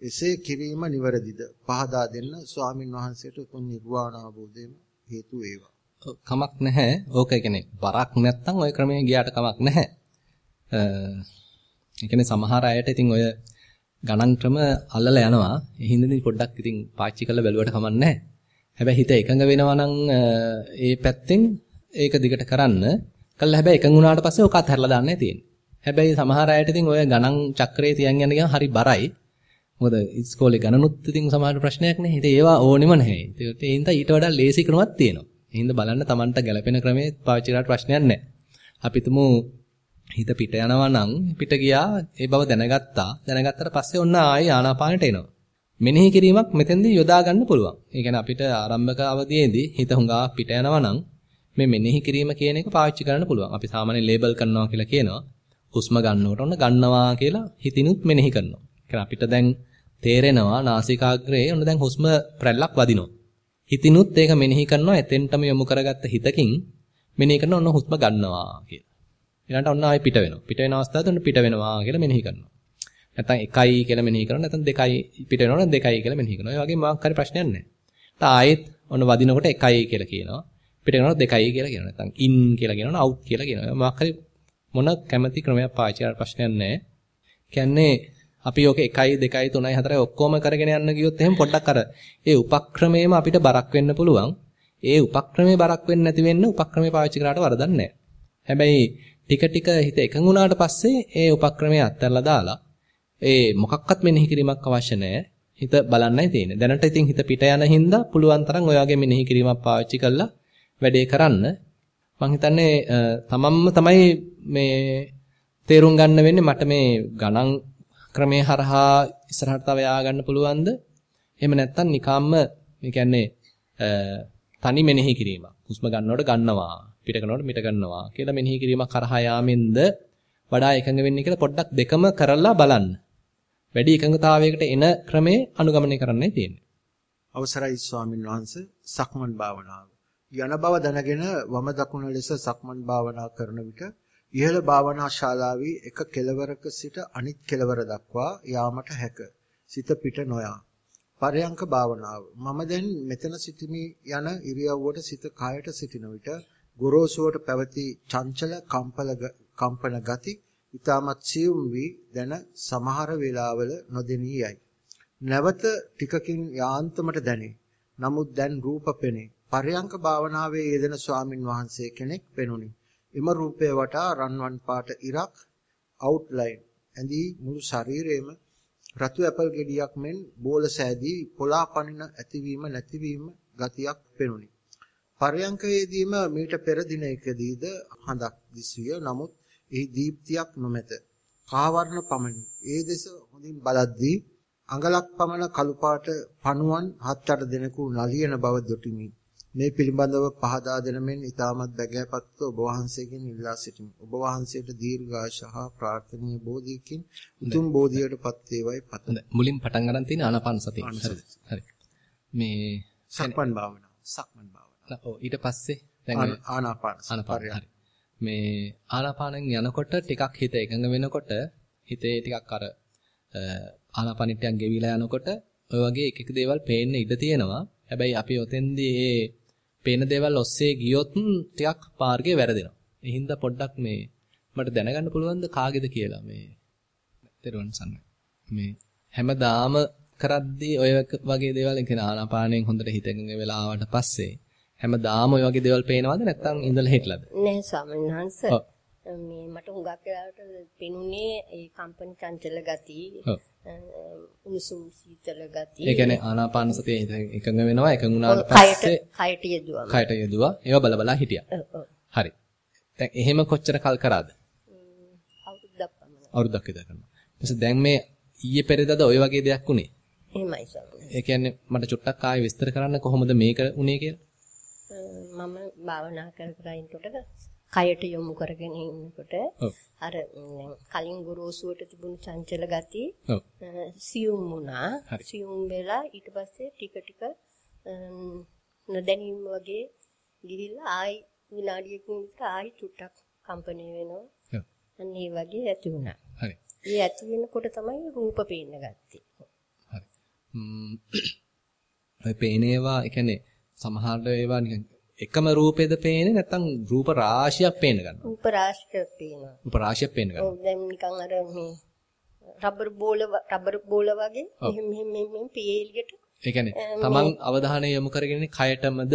එසේ කිරීම නිවැරදිද? පහදා දෙන්න ස්වාමින් වහන්සේට උතුම් නිර්වාණ අවබෝධයෙන් හේතු වේවා. කමක් නැහැ. ඕක කියන්නේ බරක් නැත්තම් ওই ක්‍රමයේ ගියාට කමක් නැහැ. ඒ කියන්නේ සමහර අයට ඉතින් ඔය ගණන් ක්‍රම අල්ලලා යනවා. ඒ හින්දාදී පොඩ්ඩක් ඉතින් පාවිච්චි කරලා බැලුවට කමක් නැහැ. හැබැයි හිත එකඟ වෙනවා නම් ඒ පැත්තෙන් ඒක දිගට කරන්න. කළා හැබැයි එකඟ වුණාට පස්සේ ඔක අතහැරලා දාන්නයි තියෙන්නේ. හැබැයි සමහර අයට ඉතින් ඔය ගණන් චක්‍රේ තියන් යන ගියාම හරි බරයි. මොකද ඉස්කෝලේ ගණනුත් ඉතින් සමහර ප්‍රශ්නයක් නේ. ඉතින් ඒවා ඕනෙම නැහැ. ඒ හින්දා ඊට වඩා ලේසි ක්‍රමයක් තියෙනවා. ඒ හින්දා බලන්න Tamanට ගැළපෙන ක්‍රමේ පාවිච්චි කරලා ප්‍රශ්නයක් නැහැ. අපි තුමු හිත පිට යනවා නම් පිට ගියා ඒ බව දැනගත්තා. දැනගත්තට පස්සේ ඔන්න ආයෙ ආනාපානෙට එනවා. මෙනෙහි කිරීමක් මෙතෙන්දී යොදා ගන්න පුළුවන්. ඒ කියන්නේ අපිට ආරම්භක අවධියේදී හිත හුඟා පිට යනවා නම් මේ මෙනෙහි කිරීම කියන එක පාවිච්චි කරන්න පුළුවන්. අපි සාමාන්‍යයෙන් ලේබල් කරනවා කියලා කියනවා. හුස්ම ගන්නකොට ඔන්න ගන්නවා කියලා හිතිනුත් මෙනෙහි කරනවා. ඒ අපිට දැන් තේරෙනවා නාසිකාග්‍රේ ඔන්න දැන් හුස්ම ප්‍රැල්ලක් වදිනවා. හිතිනුත් ඒක මෙනෙහි කරනවා එතෙන්ටම යොමු කරගත්ත හිතකින් මෙනෙහි කරන ඔන්න හුස්ම ගන්නවා කියලා. ඊළඟට ඔන්න ආයෙ පිට වෙනවා. පිට වෙන අවස්ථාවට ඔන්න පිට වෙනවා කියලා මෙනෙහි කරනවා. නැත්නම් 1යි කියලා මෙනෙහි කරනවා නැත්නම් 2යි පිට වෙනවා නම් 2යි කියලා මෙනෙහි කරනවා. ඒ වගේ මොකක් හරි ප්‍රශ්නයක් නැහැ. ආයෙත් ඔන්න වදිනකොට 1යි කියලා කියනවා. පිට වෙනකොට 2යි කියලා කියනවා. නැත්නම් ඉන් කියලා කියනවා අවුට් කියලා කියනවා. මොකක් හරි මොන කැමැති ක්‍රමයක් පාවිච්චි කරලා ප්‍රශ්නයක් නැහැ. කියන්නේ අපි ඕක 1යි 2යි 3යි 4යි ඔක්කොම කරගෙන යන්න ගියොත් එහෙනම් පොඩ්ඩක් අර ඒ උපක්‍රමයේම අපිට බරක් වෙන්න පුළුවන්. ඒ උපක්‍රමයේ බරක් වෙන්නේ නැති වෙන්න උපක්‍රමයේ පාවිච්චි කරාට වරදක් නැහැ. හැබැයි ටික ටික හිත එකඟ වුණාට පස්සේ ඒ උපක්‍රමයේ අත්හැරලා දාලා ඒ මොකක්වත් මෙනෙහි කිරීමක් අවශ්‍ය නැහැ. හිත බලන්නයි තියෙන්නේ. දැනට ඉතින් හිත පිට යන හින්දා පුළුවන් තරම් ඔය වගේ මෙනෙහි කිරීමක් පාවිච්චි කරලා වැඩේ කරන්න. මම හිතන්නේ තමන්ම තමයි මේ තේරුම් ගන්න වෙන්නේ මට මේ ගණන් ක්‍රමයේ හරහා ඉස්සරහට තව යා ගන්න පුළුවන්ද? එහෙම නැත්නම් නිකම්ම මේ කියන්නේ තනි මෙනෙහි කිරීමක්. හුස්ම ගන්නකොට ගන්නවා, පිට කරනකොට මිට ගන්නවා කියලා මෙනෙහි කිරීමක් කරහා යාමෙන්ද වඩා එකඟ වෙන්නේ කියලා පොඩ්ඩක් දෙකම කරලා බලන්න. වැඩි එකඟතාවයකට එන ක්‍රමේ අනුගමනය කරන්නයි තියෙන්නේ. අවසරයි ස්වාමින් වහන්සේ සක්මන් භාවනාව. යන බව දැනගෙන වම දකුණ ලෙස සක්මන් භාවනා කරන විට ඉහළ භාවනා ශාලාවේ එක කෙළවරක සිට අනිත් කෙළවර දක්වා යාමට හැක. සිත පිට නොයා. පරයන්ක භාවනාව. මම දැන් මෙතන සිටිමි යන ඉරියව්වට සිත කායට සිටින විට ගොරෝසුවට පැවති චංචල කම්පල කම්පන ගති ඊටමත් සියුම් වී දැන සමහර වේලාවල නොදෙනී යයි. නැවත ටිකකින් යාන්තමට දැනේ. නමුත් දැන් රූප පෙනේ. පරයන්ක භාවනාවේ යෙදෙන ස්වාමින් වහන්සේ කෙනෙක් පෙනුනි. එම රූපය වටා රන්වන් පාට ඉරක් අවුට්ලයින් ඇඳී මුළු ශරීරයේම රතු ඇපල් ගෙඩියක් මෙන් බෝල සෑදී පොලා පනින ඇතිවීම නැතිවීම ගතියක් පෙනුනි. පරයන්කයේදීම මීට පෙර දිනයකදීද හඳක් දිස්විය. නමුත් එහි දීප්තියක් නොමැත. කාවර්ණ පමණි. ඒ දෙස හොඳින් බලද්දී අඟලක් පමණ කළු පාට පණුවන් හත් අට දෙනෙකු නලියන බව දොටිමි. මේ පිළිබඳව පහදා දෙන මෙන් ඊටමත් බැගෑපත්ව ඔබ වහන්සේගෙන් ඉල්ලා සිටිමි. ඔබ වහන්සේට දීර්ඝාෂ හා ප්‍රාර්ථනීය බෝධියකින් උතුම් බෝධියටපත් වේවයි පතමි. මුලින් පටන් ගන්න තියෙන ආනාපාන සතිය. හරි. හරි. මේ සක්මන් භාවනාව. සක්මන් භාවනාව. ඔව් ඊට පස්සේ දැන් ආනාපාන ආනාපාන හරි. මේ ආනාපානෙන් යනකොට ටිකක් හිත එකඟ වෙනකොට හිතේ ටිකක් අර ආනාපානිටයන් ගෙවිලා යනකොට ඔය වගේ එක එක දේවල් පේන්න ඉඩ තියෙනවා. හැබැයි අපි ඔතෙන්දී ඒ පේන දේවල් ඔස්සේ ගියොත් ටිකක් මාර්ගය වැරදෙනවා. ඒ හින්දා පොඩ්ඩක් මේ මට දැනගන්න පුළුවන්ද කාගේද කියලා මේ තෙරුවන් සන්නයි. මේ හැමදාම කරද්දී ඔය වගේ දේවල් කියන ආනාපානයෙන් හොඳට හිතගෙන වෙලා ආවට පස්සේ හැමදාම ඔය වගේ දේවල් පේනවද නැත්නම් ඉඳලා හිටලාද? නෑ ස්වාමීන් වහන්සේ. මේ මට හුඟක් වෙලාවට පෙනුනේ ඒ කම්පන චංචල ගති. උණුසුම් සීතල ගති. ඒ කියන්නේ ආනාපාන සතිය එකඟ වෙනවා එකඟ වුණාට පස්සේ කයට යෙදුවා. කයට යෙදුවා. ඒවා බල බලා හිටියා. හරි. දැන් එහෙම කොච්චර කල් කරාද? අවුරුද්දක් පමණ. අවුරුද්දක් විතර කරනවා. ඊපස්සේ දැන් මේ ඊයේ පෙරේදද ඔය වගේ දෙයක් උනේ? එහෙමයි ස්වාමීනි. ඒ කියන්නේ මට චුට්ටක් ආයෙ විස්තර කරන්න කොහොමද මේක උනේ කියලා? මම භාවනා කර කර ඉන්නකොට කයට යොමු කරගෙන ඉන්නකොට අර කලින් ගොරෝසුවට තිබුණු චංචල ගති සියුම් වුණා. සියුම් වෙලා ඊට පස්සේ ටික ටික නොදැනීම වගේ ගිහිල්ලා ආයි විනාඩියකින් විතර ආයි චුට්ටක් කම්පණය වෙනවා. අන්න ඒ වගේ ඇති වුණා. හරි. ඒ ඇති වෙනකොට තමයි රූප පේන්න ගත්තේ. හරි. ඔය පේනේවා ඒ කියන්නේ සමහර ඒවා නිකන් එකම රූපෙද පේන්නේ නැත්නම් රූප රාශියක් පේන්න ගන්නවා. රූප රාශියක් පේනවා. රූප රාශියක් පේන්න ගන්නවා. ඔව් දැන් නිකන් අර මේ රබර් බෝල රබර් බෝල වගේ මෙහෙම මෙහෙම මෙහෙම පේලියට. ඒ කියන්නේ Taman අවධානය යොමු කරගෙන කයටමද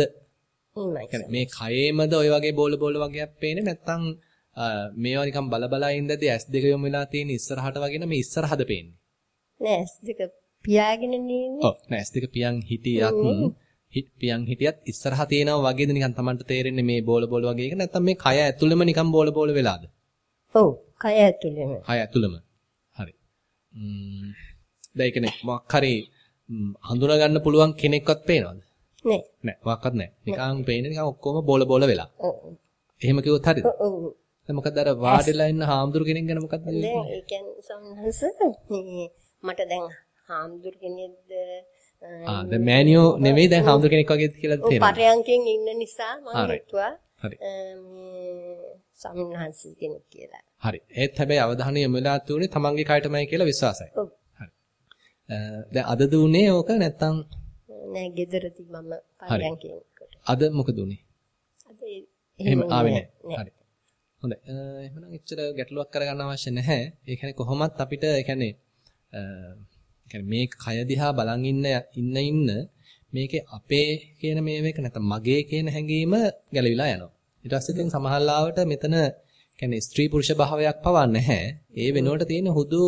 මේ කයේමද ඔය වගේ බෝල බෝල වගේක් පේන්නේ නැත්නම් මේවා නිකන් බල බලා ඉඳදී S2 යොමු වෙලා තියෙන ඉස්සරහට වගේ නම් මේ ඉස්සරහද පේන්නේ. නෑ S2 පියාගෙන නෙන්නේ. ඔව් නෑ S2 පියන් හිටියත් හිට පියන් හිටියත් ඉස්සරහා තියෙනවා වගේද නිකන් Tamanට තේරෙන්නේ මේ බෝල බෝල වගේ එක නැත්නම් මේ කය ඇතුළෙම නිකන් බෝල බෝල වෙලාද? ඔව් කය ඇතුළෙම. කය ඇතුළෙම. හරි. ම්ම් දැන් ඒ කියන්නේ මොකක් හරි හඳුනා ගන්න පුළුවන් කෙනෙක්වත් පේනවද? නෑ. නෑ, මොකක්වත් නෑ. නිකන් පේන්නේ නිකන් ඔක්කොම බෝල බෝල වෙලා. ඔව්. එහෙම කිව්වොත් හරියද? ඔව්. දැන් මොකද අර වාඩිලා ඉන්න හාමුදුරු කෙනෙක් ගැන මොකක්ද දැන් ඒ කියන්නේ සම්හස මට දැන් හාමුදුර කෙනෙක්ද ආ දැන් මෑනියෝ නෙමෙයි දැන් හාමුදුරු කෙනෙක් වගේ කියලා ඔව් තේරෙනවා. පරයන්කෙන් ඉන්න නිසා මම. හිතුවා. මේ සම්හස කෙනෙක් කියලා. හරි. ඒත් හැබැයි අවධානය යොමු වෙලා තුනේ තමන්ගේ කයටමයි කියලා විශ්වාසයි. ඔව්. හරි. දැන් අද දුන්නේ ඕක නැත්තම් නෑ ගෙදරදී මම පරයන්කෙන්. අද මොකද උනේ? අද එහෙම ආවේ නැහැ. හරි. හොඳයි. එහෙනම් එච්චර ගැටලුවක් කරගන්න අවශ්‍ය නැහැ. ඒ කියන්නේ කොහොමත් අපිට ඒ කියන්නේ කියන්නේ මේ කය දිහා බලන් ඉන්න ඉන්න ඉන්න මේකේ අපේ කියන මේක නැත්නම් මගේ කියන හැඟීම ගැලවිලා යනවා. ඊට පස්සේ ඉතින් සමහරලාවට මෙතන කියන්නේ ස්ත්‍රී පුරුෂ භාවයක් පවා නැහැ. ඒ වෙනුවට තියෙන හුදු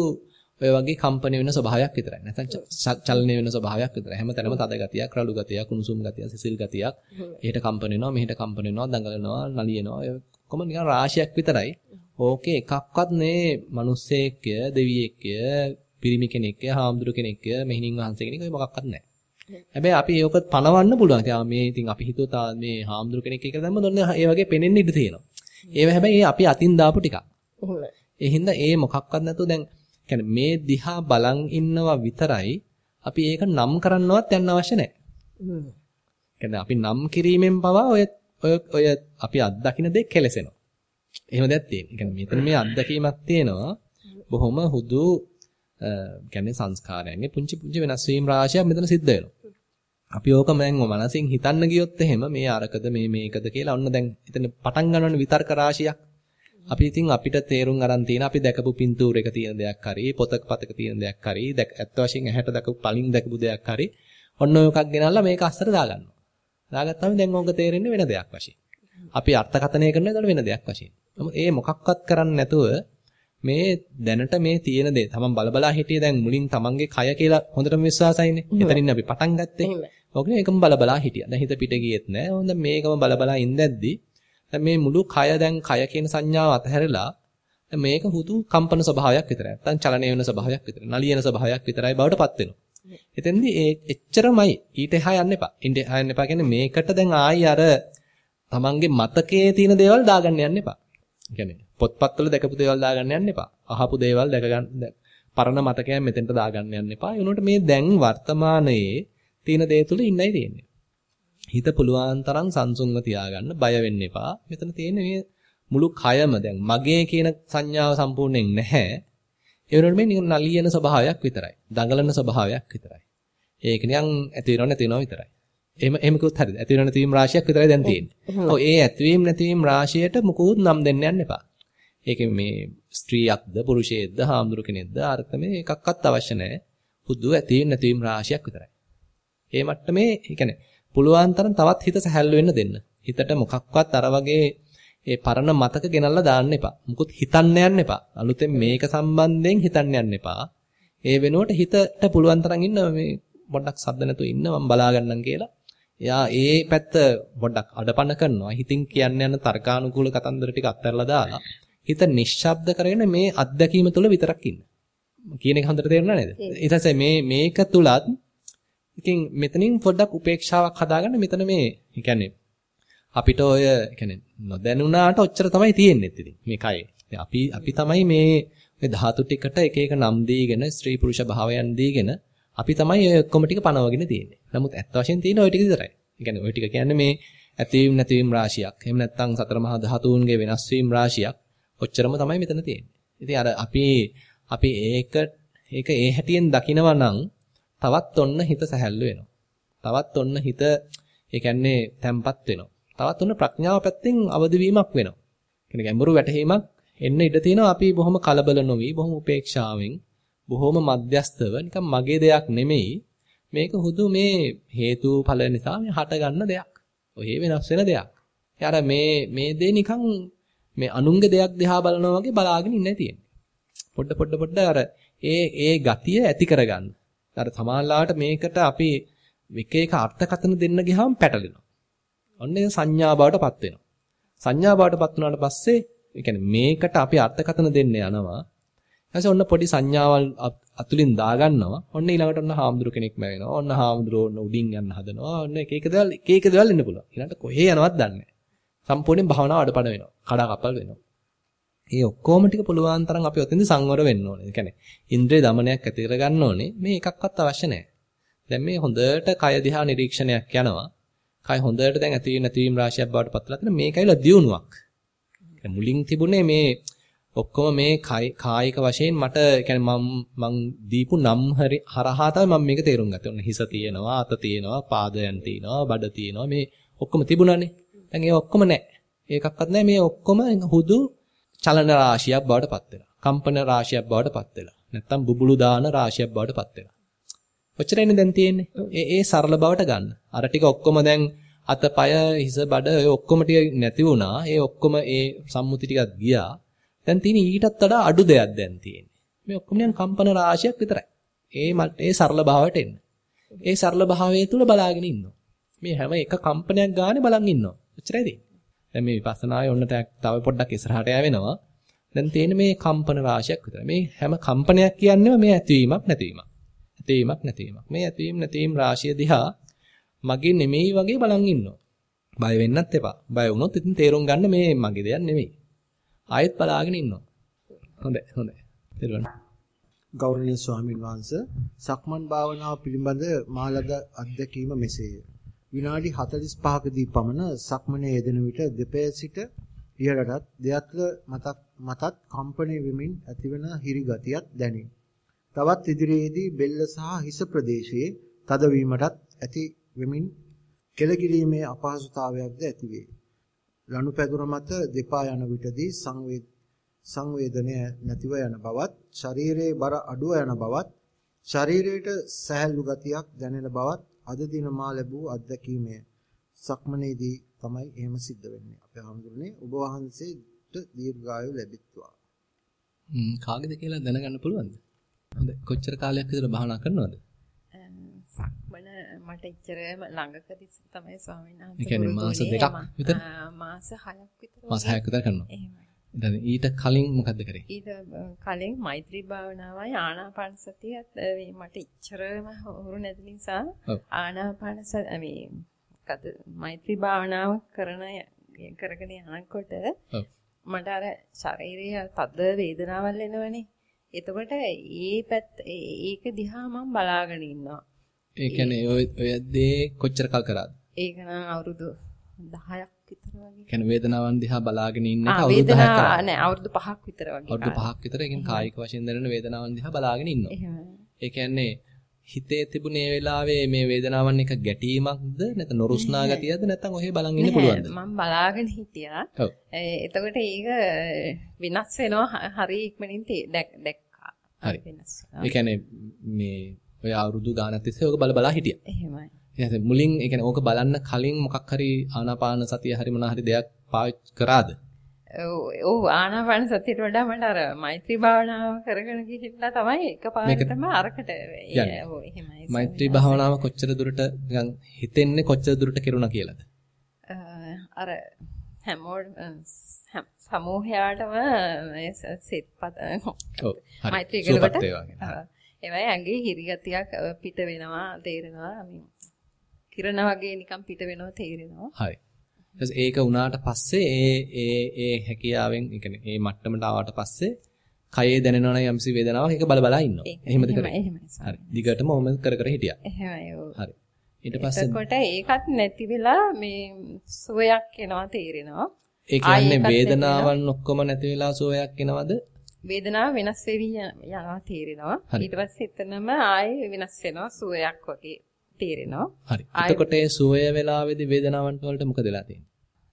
ඔය වගේ කම්පන වෙන ස්වභාවයක් විතරයි. නැත්නම් චලනය වෙන ස්වභාවයක් විතරයි. හැමතැනම තද ගතියක්, රළු ගතියක්, කුණුසුම් ගතියක්, සිසිල් ගතියක්. එහෙට කම්පන වෙනවා, මෙහෙට කම්පන වෙනවා, දඟලනවා, නලියනවා. ඔය කොහොම නිකන් රාශියක් විතරයි. ඕකේ එකක්වත් නේ මිනිස්සෙක්ය, දෙවියෙක්ය, පිරිමි කෙනෙක්ය, හාමුදුරු කෙනෙක්ය, මෙහිණින් වහන්සේ කෙනෙක් ඔය මොකක්වත් නැහැ. හැබැයි අපි ඒක පනවන්න පුළුවන්. ඉතින් මේ ඉතින් අපි හිතුවා මේ හාමුදුරු කෙනෙක් කියලා දැම්ම දොන්න ඒ වගේ පෙනෙන්න ඉඩ තියෙනවා. ඒව හැබැයි අපි අතින් දාපු ටිකක්. ඒ හින්දා ඒ මොකක්වත් නැතුව දැන් කියන්නේ මේ දිහා බලන් ඉන්නවා විතරයි අපි ඒක නම් කරන්නවත් යන්න අවශ්‍ය නැහැ. කියන්නේ අපි නම් කිරීමෙන් පවා ඔය ඔය ඔය අපි අත්දකින්න දේ කෙලසෙනවා. එහෙම දෙයක් තියෙනවා. කියන්නේ මෙතන මේ අත්දැකීමක් තියෙනවා. බොහොම හුදු කියන්නේ සංස්කාරයන්ගේ පුංචි පුංචි වෙනස් වීම රාශියක් මෙතන සිද්ධ වෙනවා. අපි ඕක මම මනසින් හිතන්න ගියොත් එහෙම මේ අරකද මේ මේකද කියලා ඔන්න දැන් එතන පටන් ගන්නවනේ විතර්ක රාශියක්. අපි ඉතින් අපිට තේරුම් අරන් තියෙන අපි දැකපු පින්තූරයක තියෙන දෙයක් හරි පොතක පතක තියෙන දෙයක් හරි ඇත්ත වශයෙන් ඇහැට දැකපු පලින් දැකපු දෙයක් හරි ඔන්න ඔය එකක් ගෙනල්ලා මේක අස්සට දාගන්නවා. දාගත්තාම දැන් ඕක තේරෙන්නේ වෙන දෙයක් වශයෙන්. අපි අර්ථකථනය කරන එතන වෙන දෙයක් වශයෙන්. නමුත් ඒ මොකක්වත් කරන්නේ නැතුව මේ දැනට මේ තියෙන දේ තමන් බලබලා හිටියේ දැන් මුලින් තමන්ගේ කය කියලා හොඳටම විශ්වාසයිනේ. එතනින් අපි පටන් ගත්තේ. ඕකනේ ඒකම බලබලා හිටියා. දැන් හිත පිට ගියෙත් නෑ. හොඳ මේකම බලබලා ඉඳද්දි දැන් මේ මුළු කය දැන් කය කියන සංඥාව අතහැරලා මේක හුදු කම්පන ස්වභාවයක් විතරයි. නැත්නම් චලනය වෙන ස්වභාවයක් විතරයි. නලියන ස්වභාවයක් විතරයි බවට පත් වෙනවා. එතෙන්දී ඒ එච්චරමයි ඊට එහා යන්න එපා. ඊට එහා යන්න එපා කියන්නේ මේකට දැන් ආයි අර තමන්ගේ මතකයේ තියෙන දේවල් දාගන්න යන්න එපා. කියන්නේ පොත්පත්වල දැකපු දේවල් දාගන්න යන්න එපා. අහපු දේවල් දැක ගන්න පරණ මතකයන් මෙතෙන්ට දාගන්න යන්න එපා. ඒ මේ දැන් වර්තමානයේ තියෙන දේ තුල ඉන්නයි තියෙන්නේ. හිත පුළුවන් තරම් සංසුන්ව තියාගන්න බය වෙන්න එපා. මෙතන තියෙන මේ මුළු කයම දැන් මගේ කියන සංඥාව සම්පූර්ණයෙන් නැහැ. ඒ වෙනුවට මේ නලියන ස්වභාවයක් විතරයි. දඟලන ස්වභාවයක් විතරයි. ඒක නිකන් ඇති වෙනව නැති වෙනව විතරයි. එහෙම එහෙම කිව්වොත් හරියද? ඇති වෙනව නැතිවීම රාශියක් විතරයි දැන් තියෙන්නේ. ඔව් ඒ ඇතිවීම නැතිවීම රාශියට මුකුත් නම් දෙන්න යන්න එපා. ඒකේ මේ ස්ත්‍රියක්ද පුරුෂයෙක්ද හාමුදුරු කෙනෙක්ද අර්ථ මේ එකක්වත් අවශ්‍ය නැහැ. හුදු ඇතිවීම නැතිවීම රාශියක් විතරයි. ඒ මට්ටමේ ඒ කියන්නේ පුළුවන් තරම් තවත් හිත සැහැල්ලු වෙන්න දෙන්න. හිතට මොකක්වත් අර වගේ ඒ පරණ මතක ගෙනල්ලා දාන්න එපා. මුකුත් හිතන්න යන්න එපා. අලුතෙන් මේක සම්බන්ධයෙන් හිතන්න යන්න එපා. ඒ වෙනුවට හිතට පුළුවන් තරම් ඉන්න මේ පොඩ්ඩක් සද්ද නැතුව ඉන්න මම බලා ගන්නම් කියලා. එයා ඒ පැත්ත පොඩ්ඩක් අඩපණ කරනවා. හිතින් කියන්න යන තර්කානුකූල කතන්දර ටික අත්හැරලා දාලා හිත නිශ්ශබ්ද කරගෙන මේ අත්දැකීම තුළ විතරක් ඉන්න. කියන එක හොඳට තේරුණා නේද? ඊට පස්සේ මේ මේක තුලත් ඉතින් මෙතනින් පොඩ්ඩක් උපේක්ෂාවක් හදාගන්න මෙතන මේ කියන්නේ අපිට ඔය කියන්නේ නොදැනුණාට ඔච්චර තමයි තියෙන්නේ ඉතින් මේ කයේ. අපි අපි තමයි මේ මේ ධාතු ටිකට එක එක නම් දීගෙන ස්ත්‍රී පුරුෂ භාවයන් දීගෙන අපි තමයි ඔය ඔක්කොම ටික පනවගෙන තියෙන්නේ. නමුත් ඇත්ත වශයෙන් තියෙන ඔය ටික විතරයි. ඒ කියන්නේ ඔය ටික කියන්නේ මේ ඇතිවීම නැතිවීම රාශියක්. එහෙම නැත්නම් සතර මහා ධාතුන්ගේ වෙනස් වීම රාශියක්. ඔච්චරම තමයි මෙතන තියෙන්නේ. ඉතින් අර අපි අපි ඒක ඒක ඒ හැටියෙන් දකිනවා නම් තවත් ඔන්න හිත සැහැල්ලු වෙනවා. තවත් ඔන්න හිත ඒ කියන්නේ තැම්පත් වෙනවා. තවත් ඔන්න ප්‍රඥාව පැත්තෙන් අවදි වීමක් වෙනවා. කියන්නේ ගැඹුරු වැටහීමක් එන්න ඉඩ තියෙනවා අපි බොහොම කලබල නොවි බොහොම උපේක්ෂාවෙන් බොහොම මධ්‍යස්තව නිකන් මගේ දෙයක් නෙමෙයි මේක හුදු මේ හේතු ඵල නිසා මේ හට ගන්න දෙයක්. ඔය වෙනස් වෙන දෙයක්. යාර මේ මේ දේ නිකන් මේ අනුන්ගේ දෙයක් දිහා බලනවා වගේ බලාගෙන ඉන්නයි තියෙන්නේ. පොඩ පොඩ පොඩ අර ඒ ඒ ගතිය ඇති කරගන්න. අර සමානලාට මේකට අපි එක එක අර්ථකථන දෙන්න ගියාම පැටලෙනවා. ඔන්න ඒ සංඥා බවටපත් වෙනවා. සංඥා බවටපත් වුණාට පස්සේ ඒ කියන්නේ මේකට අපි අර්ථකථන දෙන්න යනවා. ඊපස්සේ ඔන්න පොඩි සංඥාවල් අතුලින් දාගන්නවා. ඔන්න ඊළඟට ඔන්න හාමුදුරු කෙනෙක් මැවෙනවා. ඔන්න හාමුදුරුවෝ ඔන්න උඩින් යන්න හදනවා. ඔන්න එක එක දේවල් එක එක දේවල් ඉන්න පුළුවන්. ඊළඟට කොහේ යනවද දන්නේ නැහැ. සම්පූර්ණයෙන් භාවනාව අඩපණ වෙනවා. කඩා කපල් වෙනවා. මේ ඔක්කොම ටික පුළුවන් තරම් අපි ඔතෙන්ද සංවර වෙන්න ඕනේ. ඒ කියන්නේ ඉන්ද්‍රිය দমনයක් ඇති කරගන්න ඕනේ. මේ එකක්වත් අවශ්‍ය නැහැ. දැන් මේ හොඳට කය දිහා නිරීක්ෂණයක් යනවා. කය හොඳට දැන් ඇති වෙන නැතිවීම රාශියක් බවට පත්ලා තියෙන මේකයිලා දියුණුවක්. මුලින් තිබුණේ මේ ඔක්කොම මේ කායික වශයෙන් මට කියන්නේ මම මං දීපු නම් හරි හරහා තමයි මම මේක තේරුම් ගත්තේ. ඔන්න හිස තියෙනවා, අත තියෙනවා, පාදයන් තියෙනවා, බඩ තියෙනවා. මේ ඔක්කොම තිබුණානේ. දැන් ඒ ඔක්කොම නැහැ. ඒකක්වත් නැහැ. මේ ඔක්කොම හුදු චලන රාශියක් බවට පත් වෙලා. කම්පන රාශියක් බවට පත් වෙලා. නැත්තම් බුබුලු දාන රාශියක් බවට පත් වෙලා. ඔච්චරයිනේ දැන් තියෙන්නේ. ඒ ඒ සරල බවට ගන්න. අර ටික ඔක්කොම දැන් අතපය හිස බඩ ඔය ඔක්කොම ටික නැති වුණා. ඒ ඔක්කොම ඒ සම්මුති ටිකක් ගියා. දැන් තියෙන ඊටත් වඩා අඩු දෙයක් දැන් තියෙන්නේ. මේ ඔක්කොම නිකන් කම්පන රාශියක් විතරයි. ඒ ඒ සරල භාවයට එන්න. ඒ සරල භාවයේ තුල බලාගෙන ඉන්නවා. මේ හැම එක කම්පනයක් ගානේ බලන් ඉන්නවා. එච්චරයි තියෙන්නේ. දැන් මේ විපස්සනායේ ඔන්න තව පොඩ්ඩක් ඉස්සරහට යවෙනවා. දැන් තියෙන්නේ මේ කම්පන රාශියක් විතරයි. මේ හැම කම්පනයක් කියන්නේම මේ ඇතිවීමක් නැතිවීමක්. ඇතිවීමක් නැතිවීමක්. මේ ඇතිවීම නැතිවීම රාශිය දිහා මගේ නෙමෙයි වගේ බලන් ඉන්නවා. බය වෙන්නත් එපා. බය වුණොත් ඉතින් තේරුම් ගන්න මේ මගේ දෙයක් නෙමෙයි. ආයෙත් බලාගෙන ඉන්නවා. හොඳයි හොඳයි. තේරුණා. ගෞරවනීය ස්වාමීන් වහන්සේ සක්මන් භාවනාව පිළිබඳ මාලද අත්දැකීම මෙසේය. විනාඩි 45කදී පමණ සක්මනේ යෙදෙන විට දෙපය සිට ඉහළටත් දෙයත්ල මතක් මතත් කම්පණය වෙමින් ඇතිවන හිරි ගතියක් දැනේ. තවත් ඉදිරියේදී බෙල්ල සහ හිස ප්‍රදේශයේ තදවීමටත් ඇති වෙමින් කෙලගිරීමේ අපහසුතාවයක්ද ඇතිවේ. ලනුපැදුර මත දෙපා යන විටදී සංවේද සංවේදනය නැතිව යන බවත් ශරීරයේ බර අඩුව යන බවත් ශරීරයට සැහැල්ලු ගතියක් දැනෙන බවත් අද දින මා ලැබූ අත්දැකීමේ සක්මනේදී තමයි එහෙම සිද්ධ වෙන්නේ. අපේ හඳුරන්නේ ඔබ වහන්සේට දීර්ඝායු ලැබිත්වා. හ්ම් කාගේද කියලා දැනගන්න පුළුවන්ද? හොඳයි. කොච්චර කාලයක් විතර භාවනා කරනවද? සක්මන මට ඉච්චරම ළඟකදී තමයි ස්වාමීන් වහන්සේ. ඒ කියන්නේ මාස දෙකක් විතර? මාස 6ක් විතර. මාස 6ක් විතර කරනවා. එහෙමයි. දැන් ඊට කලින් මොකද්ද කරේ? ඊට කලින් මෛත්‍රී භාවනාවයි ආනාපාන සතියත් මට ඉච්චරම හුරු නැති නිසා ආනාපාන මේ මොකද මෛත්‍රී භාවනාව කරන කරගෙන යනකොට මට අර ශාරීරික තද වේදනාවල් එනවනේ. එතකොට ඒ පැත්ත ඒක දිහා මම බලාගෙන ඉන්නවා. ඒ කියන්නේ ඔය ඔය දේ කොච්චර කල් කරාද? ඒක නම් අවුරුදු 10ක් විතර වගේ. කියන්නේ වේදනාවන් දිහා බලාගෙන ඉන්න එක අවුරුදු 10ක් කරා. නෑ අවුරුදු 5ක් විතර වගේ. අවුරුදු 5ක් විතර ඒකෙන් කායික වශයෙන් දැනෙන වේදනාවන් දිහා බලාගෙන ඉන්නවා. ඒ කියන්නේ හිතේ තිබුණේ වෙලාවේ මේ වේදනාවන් එක ගැටීමක්ද නැත්නම් නොරුස්නා ගතියද නැත්නම් ඔහේ බලන් ඉන්න පුළුවන්ද? මම බලාගෙන හිටියා. එතකොට ඒක වෙනස් වෙනවා හරි ඉක්මනින් දැක්කා. හරි. ඒ කියන්නේ මේ ඔය අවුරුදු ගානක් තිස්සේ ඕක බල බලා හිටියා. එහෙමයි. ඊට මුලින් ඒ කියන්නේ ඕක බලන්න කලින් මොකක් හරි ආනාපාන සතිය හරි මොනවා හරි දෙයක් පාවිච්චි කරාද? ඔව් ආනාපාන සතියට වඩා මට අර මෛත්‍රී භාවනාව කරගෙන ගිහිල්ලා තමයි එකපාරටම අරකට ඔව් එහෙමයි. මෛත්‍රී භාවනාව කොච්චර දුරට නිකන් හිතෙන්නේ කොච්චර දුරට කෙරුණා කියලාද? අර හැමෝම සමූහයාටම සෙත්පත් මෛත්‍රී කරනකොට ඒවයි ඇඟේ හිරිගතියක් පිට වෙනවා තේරෙනවා කිරණ වගේ නිකන් පිට වෙනවා තේරෙනවා. හරි. ඒක උනාට පස්සේ ඒ ඒ ඒ හැකියාවෙන් කියන්නේ ඒ මට්ටමට ආවට පස්සේ කයේ දැනෙනවා නම් යම්සි වේදනාවක් ඒක බල බලා ඉන්නවා. එහෙමද කරේ? හරි. දිගටම ඔහොම කර කර හිටියා. එහෙමයි. හරි. ඊට පස්සේ එතකොට ඒකත් නැති වෙලා මේ සුවයක් එනවා තේරෙනවා. ඒ කියන්නේ වේදනාවන් ඔක්කොම නැති වෙලා සුවයක් එනවද? වේදනාව වෙනස් වෙවි යනවා තේරෙනවා. ඊට පස්සේ එතනම ආයේ වෙනස් වෙනවා සුවයක් වගේ තේරෙනවා. හරි. එතකොට ඒ සුවය වෙලාවේදී වේදනාවන් වලට මොකද වෙලා තියෙන්නේ?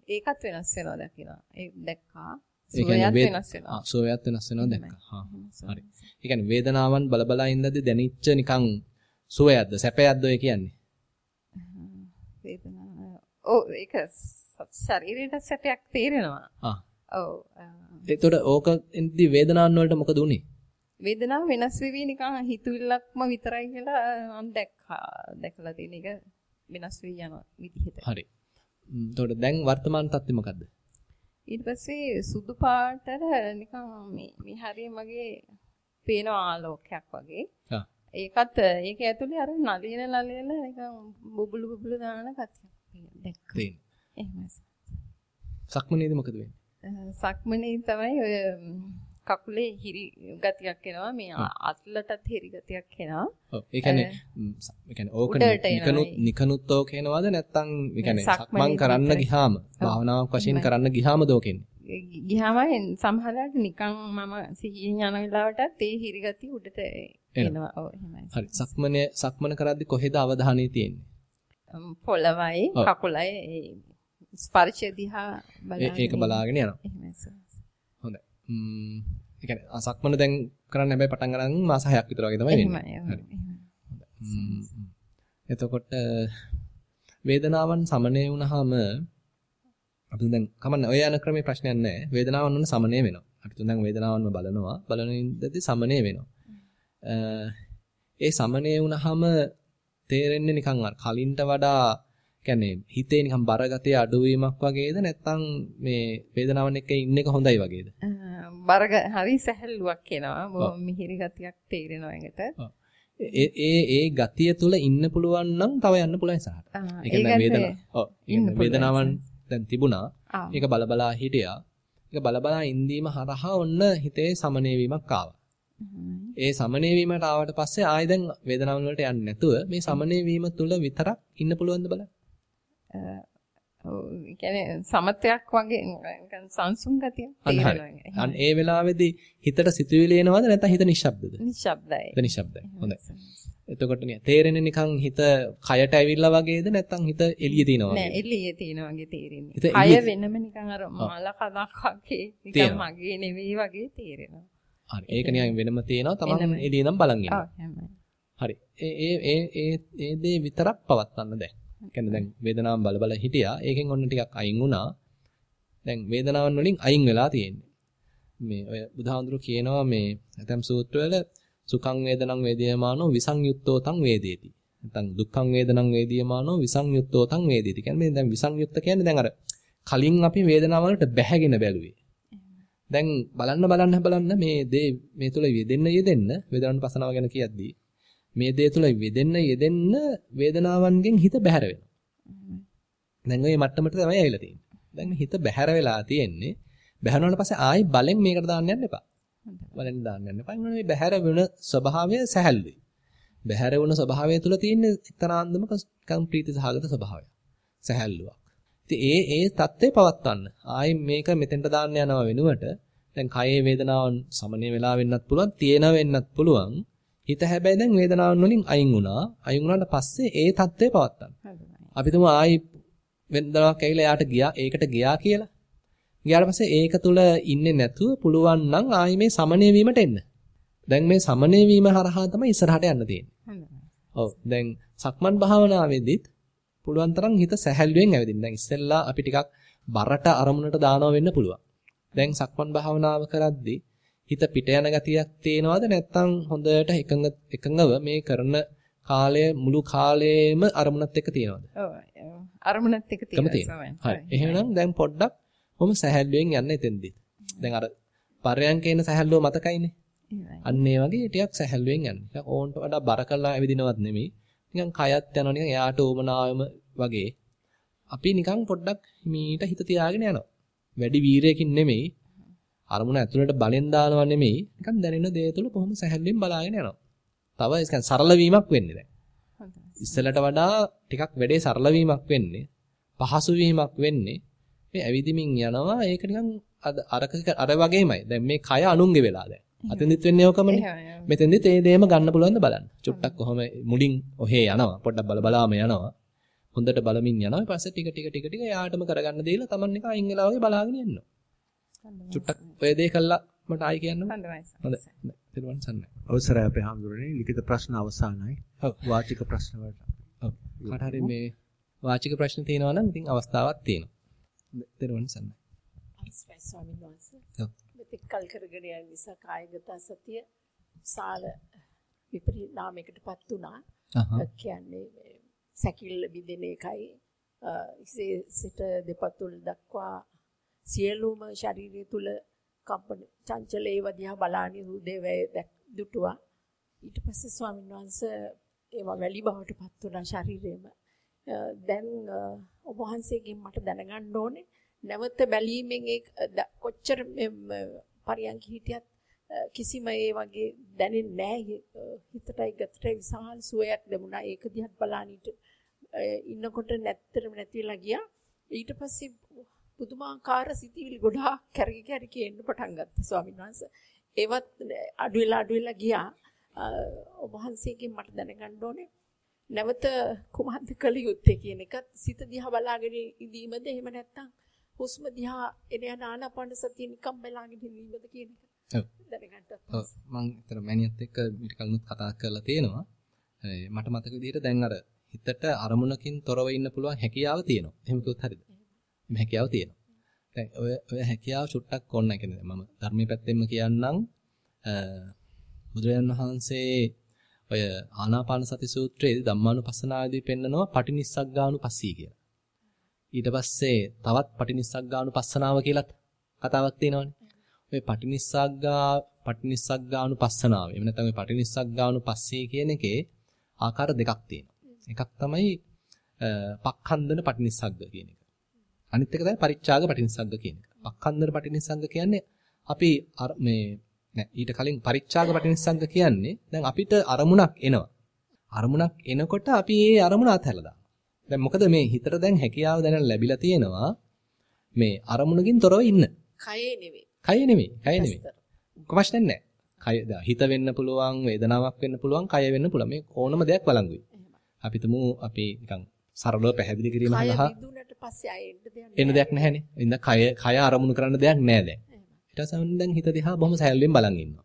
ඒකත් වෙනස් වෙනවා දකිනවා. ඒ දැක්කා. සුවයත් වෙනස් වෙනවා. සුවයත් වෙනස් වෙනවා දැක්කා. හා. හරි. ඒ කියන්නේ වේදනාවන් බලබලා ඉඳද්දි දැනිච්ච නිකන් සුවයක්ද සැපයක්ද ඔය කියන්නේ? වේදනාව. ඔව් ඒක ශරීරයට සැපයක් තේරෙනවා. ආ. ඔව්. එතකොට ඕක ඉඳි වේදනාවන් වලට මොකද උනේ? වේදනාව වෙනස් වෙවි නිකන් හිතුවිල්ලක්ම විතරයි කියලා මම දැක්කා. දැකලා තියෙන එක වෙනස් වී යන විදිහට. හරි. එතකොට දැන් වර්තමාන තත්ත්වය මොකද්ද? ඊට පස්සේ සුදු පාටට නිකන් මේ මේ හරිය මගේ පේන ආලෝකයක් වගේ. ඒකත් ඒක ඇතුලේ අර නලියන නලියන නිකන් බුබුලු බුබුලු දාන කතියක් දැක්කා. එහෙමයි. සක්මනේදී මොකද වෙන්නේ? සක්මනේ තමයි ඔය කකුලේ හිරි ගතියක් එනවා මේ අත්ලටත් හිරි ගතියක් එනවා. ඔව් ඒ කියන්නේ ඒ කියන්නේ ඕක නිකනුත්. නිකනුත් ඕක එනවාද නැත්නම් ඒ කියන්නේ සක්මනේ කරන්න. ගියාම භාවනාවක් වශයෙන් කරන්න ගියාම දෝකෙන්නේ. ගියාම සමහරවිට නිකන් මම සිහියෙන් යන වෙලාවටත් ඒ හිරි ගතිය උඩට එනවා. ඔව් එහෙමයි. හරි සක්මනේ සක්මන කරද්දි කොහෙද අවධානය තියෙන්නේ? පොළවයි. කකුලයි ස්පර්ශය දිහා බලන්න. ඒක බලාගෙන යනවා. එහෙමයි සර්. ඒ කියන්නේ ආ, සක්මන දැන් කරන්න හැබැයි පටන් ගන්න මාස 6ක් විතර වගේ තමයි වෙන්නේ. හරි. එතකොට වේදනාවන් සමනය වුණාම අපි දැන් කමන්න ඔය යන ක්‍රමේ ප්‍රශ්නයක් නැහැ. වේදනාවන් වන සමනය වෙනවා. අපි තුන් දැන් වේදනාවන්ම බලනවා. බලන ඉඳදී සමනය වෙනවා. ඒ සමනය වුණාම තේරෙන්නේ නිකන් අර කලින්ට වඩා කියන්නේ හිතේ නිකන් බරගතිය අඩුවීමක් වගේද නැත්නම් මේ වේදනාවන් එක්ක ඉන්න එක හොඳයි වගේද? අ, බරග හරි සැහැල්ලුවක් එනවා. මිහිරි ගතියක් තේරෙනවා ඒකට. ඒ ඒ ඒ ගතිය තුල ඉන්න පුළුවන් නම් තව යන්න පුළුවන්. ආ, ඒ කියන්නේ වේදනාව. ඔව්. වේදනාවන් දැන් තිබුණා. ඒක බලබලා හිටියා. ඒක බලබලා ඉඳීම හරහා ඔන්න හිතේ සමනය වීමක් ආවා. ඒ සමනය වීමට ආවට පස්සේ ආයෙ දැන් වේදනාවන් වලට යන්නේ නැතුව මේ සමනය වීම තුල විතරක් ඉන්න පුළුවන්ද බලන්න. කියන්නේ සමතයක් වගේ නිකන් සංසුන් හරි. තේරෙනවා. අන්න ඒ වෙලාවේදී හිතට සිතුවිලි එනවද නැත්නම් හිත නිශ්ශබ්දද? නිශ්ශබ්දයි. හිත නිශ්ශබ්දයි. හොඳයි. එතකොට නේ තේරෙන්නේ නිකන් හිත කයට ඇවිල්ලා වගේද නැත්නම් හිත එළියේ තියෙනවා නෑ වගේද? එළියේ තියෙන වගේ තේරෙන්නේ. කය වෙනම නිකන් අර මල කඳක් වගේ නිකන් තියෙනවා. මගේ නෙවෙයි වගේ තේරෙනවා. හරි. ඒක නිකන් වෙනම තියෙනවා. තමන්. එළියේ නම් බලන් ඉන්නවා. හරි. ඒ ඒ ඒ ඒ ඒ දේ විතරක් පවත්වන්න දැන්. කියන්නේ දැන් වේදනාවන් බල බල හිටියා. ඒකෙන් ඔන්න ටිකක් අයින් වුණා. දැන් වේදනාවන් වලින් අයින් වෙලා තියෙන්නේ. මේ ඔය බුදුහාඳුරු කියනවා මේ ඇතම් සූත්‍රවල සුඛං වේදනං වේදියමානෝ විසංයුක්තෝ තං වේදේති. නැත්නම් දුක්ඛං වේදනං වේදියමානෝ විසංයුක්තෝ තං වේදේති. කියන්නේ මේ දැන් විසංයුක්ත කියන්නේ දැන් අර කලින් අපි වේදනාව වලට බැහැගෙන බැලුවේ. දැන් බලන්න බලන්න බලන්න මේ දේ මේ තුල යෙදෙන්න යෙදෙන්න වේදනාවන් පසනාව ගැන කියද්දී මේ දේ තුල යෙදෙන්න යෙදෙන්න වේදනාවන්ගෙන් හිත බැහැර වෙනවා. දැන් ওই මට්ටමට තමයි ඇවිල්ලා තියෙන්නේ. දැන් හිත බැහැර වෙලා තියෙන්නේ. බැහැර වුණාට පස්සේ ආයි බලෙන් මේකට දාන්න යන්න එපා. බලෙන් දාන්න යන්න එපා. ඒ බැහැර වෙන ස්වභාවය සැහැල්ලුයි. බැහැර වුණ ස්වභාවය තුල තියෙන එක්තරාන්දමක කම්ප්ලීටි සහගත ස්වභාවයක්. සැහැල්ලුවක්. ඉතින් ඒ ඒ தත්ත්වේ පවත්වන්න. ආයි මේක මෙතෙන්ට දාන්න යනවා වෙනුවට දැන් කයේ වේදනාවන් සමනය වෙලා වෙන්නත් පුළුවන්, තියෙන වෙන්නත් පුළුවන්. හිත හැබැයි දැන් වේදනාවන් වලින් අයින් වුණා. අයින් වුණාට පස්සේ ඒ தත්ත්වේ පවත්වන්න. අපි තුමු ආයි වෙනදාවක් ඇවිල්ලා යාට ගියා, ඒකට ගියා කියලා. ගියාට පස්සේ ඒක තුල ඉන්නේ නැතුව පුළුවන් නම් ආයි මේ සමනය වීමට එන්න. දැන් මේ සමනය වීම හරහා තමයි ඉස්සරහට යන්න තියෙන්නේ. ඔව් දැන් සක්මන් භාවනාවේදීත් පුළුවන් තරම් හිත සැහැල්ලුවෙන් ඇවිදින්න. දැන් ඉස්සෙල්ලා අපි ටිකක් බරට අරමුණට දානවා වෙන්න පුළුවන්. දැන් සක්මන් භාවනාව කරද්දී හිත පිට යන ගතියක් තේනවද නැත්නම් හොඳට එකඟ එකඟව මේ කරන කාලය මුළු කාලයේම අරමුණත් එක්ක තියෙනවද? ඔව් අරමුණත් එක එකම තියෙනවා. හරි. එහෙනම් දැන් පොඩ්ඩක් කොහොම සැහැල්ලුවෙන් යන්න එතෙන්දී. දැන් අර පරයන්කේන සැහැල්ලුව මතකයිනේ. අන්න ඒ වගේ ටිකක් සැහැල්ලුවෙන් යන්න. ටිකක් ඕන්ට වඩා බර කරලා ඇවිදිනවත් නෙමෙයි. නිකන් කයත් යනවා නිකන් එයාට ඕමනාවම වගේ. අපි නිකන් පොඩ්ඩක් මීට හිත තියාගෙන යනවා. වැඩි වීරයකින් නෙමෙයි. අරමුණ ඇතුළට බලෙන් දානවා නෙමෙයි. නිකන් දැනෙන දේ තුළ කොහොම සැහැල්ලුවෙන් බලාගෙන යනවා. තව ඒක සරල වීමක් වෙන්නේ දැන්. ඉස්සලට වඩා ටිකක් වැඩේ සරල වීමක් වෙන්නේ. පහසු වීමක් වෙන්නේ. මේ ඇවිදිමින් යනවා ඒක නිකන් අරක අර වගේමයි. දැන් මේ කය අනුන්ගේ වෙලා දැන්. අතෙන්දිත් වෙන්නේ ඕකමනේ. මෙතෙන්දිත් ඒ දේම ගන්න පුළුවන්ද බලන්න. චුට්ටක් කොහොම මුලින් ඔහේ යනවා. පොඩ්ඩක් බල බලාම යනවා. හොඳට බලමින් යනවා. ඊට පස්සේ ටික ටික ටික ටික යාටම කරගන්න දීලා Taman එක අයින් වෙලා වගේ බලාගෙන යනවා. චුට්ටක් ඔය දේ කළා මට ආයි කියන්න. හොඳයි. හොඳයි. තිරුවන් සරණයි. අවසරයි අපේ හැමදෙරේ ලිඛිත ප්‍රශ්න අවසానයි. වාචික ප්‍රශ්න වලට. ඔව්. කාට හරි මේ වාචික ප්‍රශ්න තියෙනවා නම් ඉතින් අවස්ථාවක් තියෙනවා. තිරුවන් සරණයි. අවසරයි ස්වාමීන් වහන්සේ. ඔව්. මෙතෙක් කල් කරගෙන යන නිසා කායගත සතිය සාල විපරිණාමයකටපත් වුණා. කියන්නේ මේ සැකිල්ල බිඳෙන එකයි ඉසේ සිට දෙපතුල් දක්වා සියලුම ශරීරය තුල කම්පන චංචල ඒව දිහා බලාගෙන උදේවැය දුටුවා. ඊට පස්සේ ස්වාමීන් වහන්සේ ඒවා වැලි බවට පත් වුණා ශරීරෙම. දැන් ඔබ වහන්සේගෙන් මට දැනගන්න ඕනේ නැවත බැලීමෙන් ඒ කොච්චර පරියන්ක හිටියත් කිසිම ඒ වගේ දැනෙන්නේ නැහැ හිතටයි ගතටයි විශාල සුවයක් ලැබුණා ඒක දිහත් බලානිට ඉන්නකොට නැත්තරම නැතිලා ගියා ඊට පස්සේ පුදුමාකාර සිතිවිලි ගොඩාක් කැරකි කැරකි එන්න පටන් ගත්තා ස්වාමීන් වහන්සේ. ඒවත් අඩු වෙලා අඩු වෙලා ගියා ඔබ වහන්සේගෙන් මට දැනගන්න ඕනේ. නැවත කුමක්ද කළ යුත්තේ කියන එකත් සිත දිහා බලාගෙන ඉඳීමද එහෙම නැත්නම් හුස්ම දිහා එන යන ආනාපාන සතිය නිකම් බලාගෙන ඉඳීමද කියන එක දැනගන්නත් මම ඒතර මෑනියත් එක්ක ඊට කලිනුත් කතා කරලා තියෙනවා. මට මතක විදිහට දැන් අර හිතට අරමුණකින් තොරව ඉන්න පුළුවන් හැකියාව තියෙනවා. එහෙම කිව්වොත් හරියද හැකියාව තියෙනවා දැන් ඔය ඔය හැකියාව චුට්ටක් ඕන කියන්නේ මම ධර්මයේ පැත්තෙන්ම කියන්නම් බුදුරජාණන් වහන්සේ ඔය ආනාපාන සති සූත්‍රයේදී ධම්මානුපස්සනාවේදී පෙන්නනවා පටිනිස්සග්ගානුපස්සී කියලා. ඊට පස්සේ තවත් පටිනිස්සග්ගානුපස්සනාව කියලා කතාවක් තියෙනවානේ. ඔය පටිනිස්සග්ගා පටිනිස්සග්ගානුපස්සනාව. එහෙම නැත්නම් ඔය පටිනිස්සග්ගානුපස්සී කියන එකේ ආකාර දෙකක් තියෙනවා. එකක් තමයි පක්ඛන්දන පටිනිස්සග්ග කියන එක. අනිත් එක තමයි පරිච්ඡාග පටිනිස්සග්ග කියන එක. පක්ඛන්දන පටිනිස්සග්ග කියන්නේ අපි මේ නෑ ඊට කලින් පරිච්ඡාග පටිනිස්සග්ග කියන්නේ දැන් අපිට අරමුණක් එනවා. අරමුණක් එනකොට අපි ඒ අරමුණ අත්හැරලා දැන් මොකද මේ හිතට දැන් හැකියාව දැනන ලැබිලා තියෙනවා මේ අරමුණකින් තොරව ඉන්න. කයේ නෙවෙයි. කයේ නෙවෙයි. කයේ නෙවෙයි. ප්‍රශ්නේ නැහැ. කය හිත වෙන්න පුළුවන්, වේදනාවක් වෙන්න පුළුවන්, කය වෙන්න පුළුවන්. මේ ඕනම දෙයක් බලංගුයි. අපි තුමු අපි නිකන් සරලව පැහැදිලි කිරීම සඳහා එන්න දෙයක් නැහැනේ. ඉතින් කය කය අරමුණු කරන්න දෙයක් නැහැ දැන්. ඊට පස්සේ දැන් හිත දිහා බොහොම සැහැල්ලුවෙන් බලන් ඉන්නවා.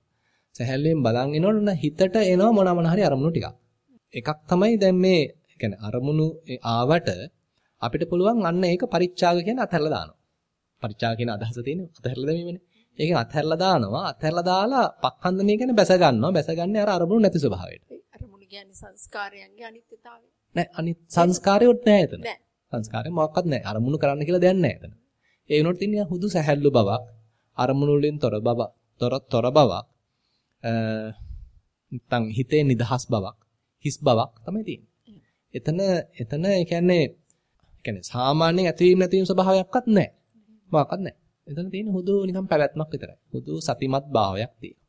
සැහැල්ලුවෙන් බලන් ඉනවනම් හිතට එනවා මොන මොන හරි අරමුණු ටිකක්. එකක් තමයි දැන් මේ කියන්නේ අරමුණු ආවට අපිට පුළුවන් අන්න ඒක පරිච්ඡාග කියන අතහැරලා දානවා. පරිච්ඡාග කියන අදහස තියෙන්නේ අතහැරලා දැමීමනේ. ඒකෙන් අතහැරලා දානවා. අතහැරලා දාලා පක්ඛන්දනය කියන්නේ බැස ගන්නවා. බැසගන්නේ අර අරමුණු නැති ස්වභාවයට. අරමුණු කියන්නේ සංස්කාරයන්ගේ අනිත්‍යතාවය. නෑ අනිත් සංස්කාරයොත් නෑ එතන. සංස්කාරය මොකක්වත් නෑ. අරමුණු කරන්න කියලා දෙයක් නෑ එතන. ඒ වුණොත් ඉන්නේ හුදු සැහැල්ලු බවක්, අරමුණු වලින් තොර බව, තොර තොර බවක්, නැත්නම් හිතේ නිදහස් බවක්, හිස් බවක් තමයි තියෙන්නේ. එතන එතන ඒ කියන්නේ කියන්නේ සාමාන්‍යයෙන් ඇතිවීම නැතිවීම ස්වභාවයක්වත් නැහැ. මොකක්වත් නැහැ. එතන තියෙන හුදු නිකන් පැවැත්මක් විතරයි. හුදු සතිමත් භාවයක් තියෙනවා.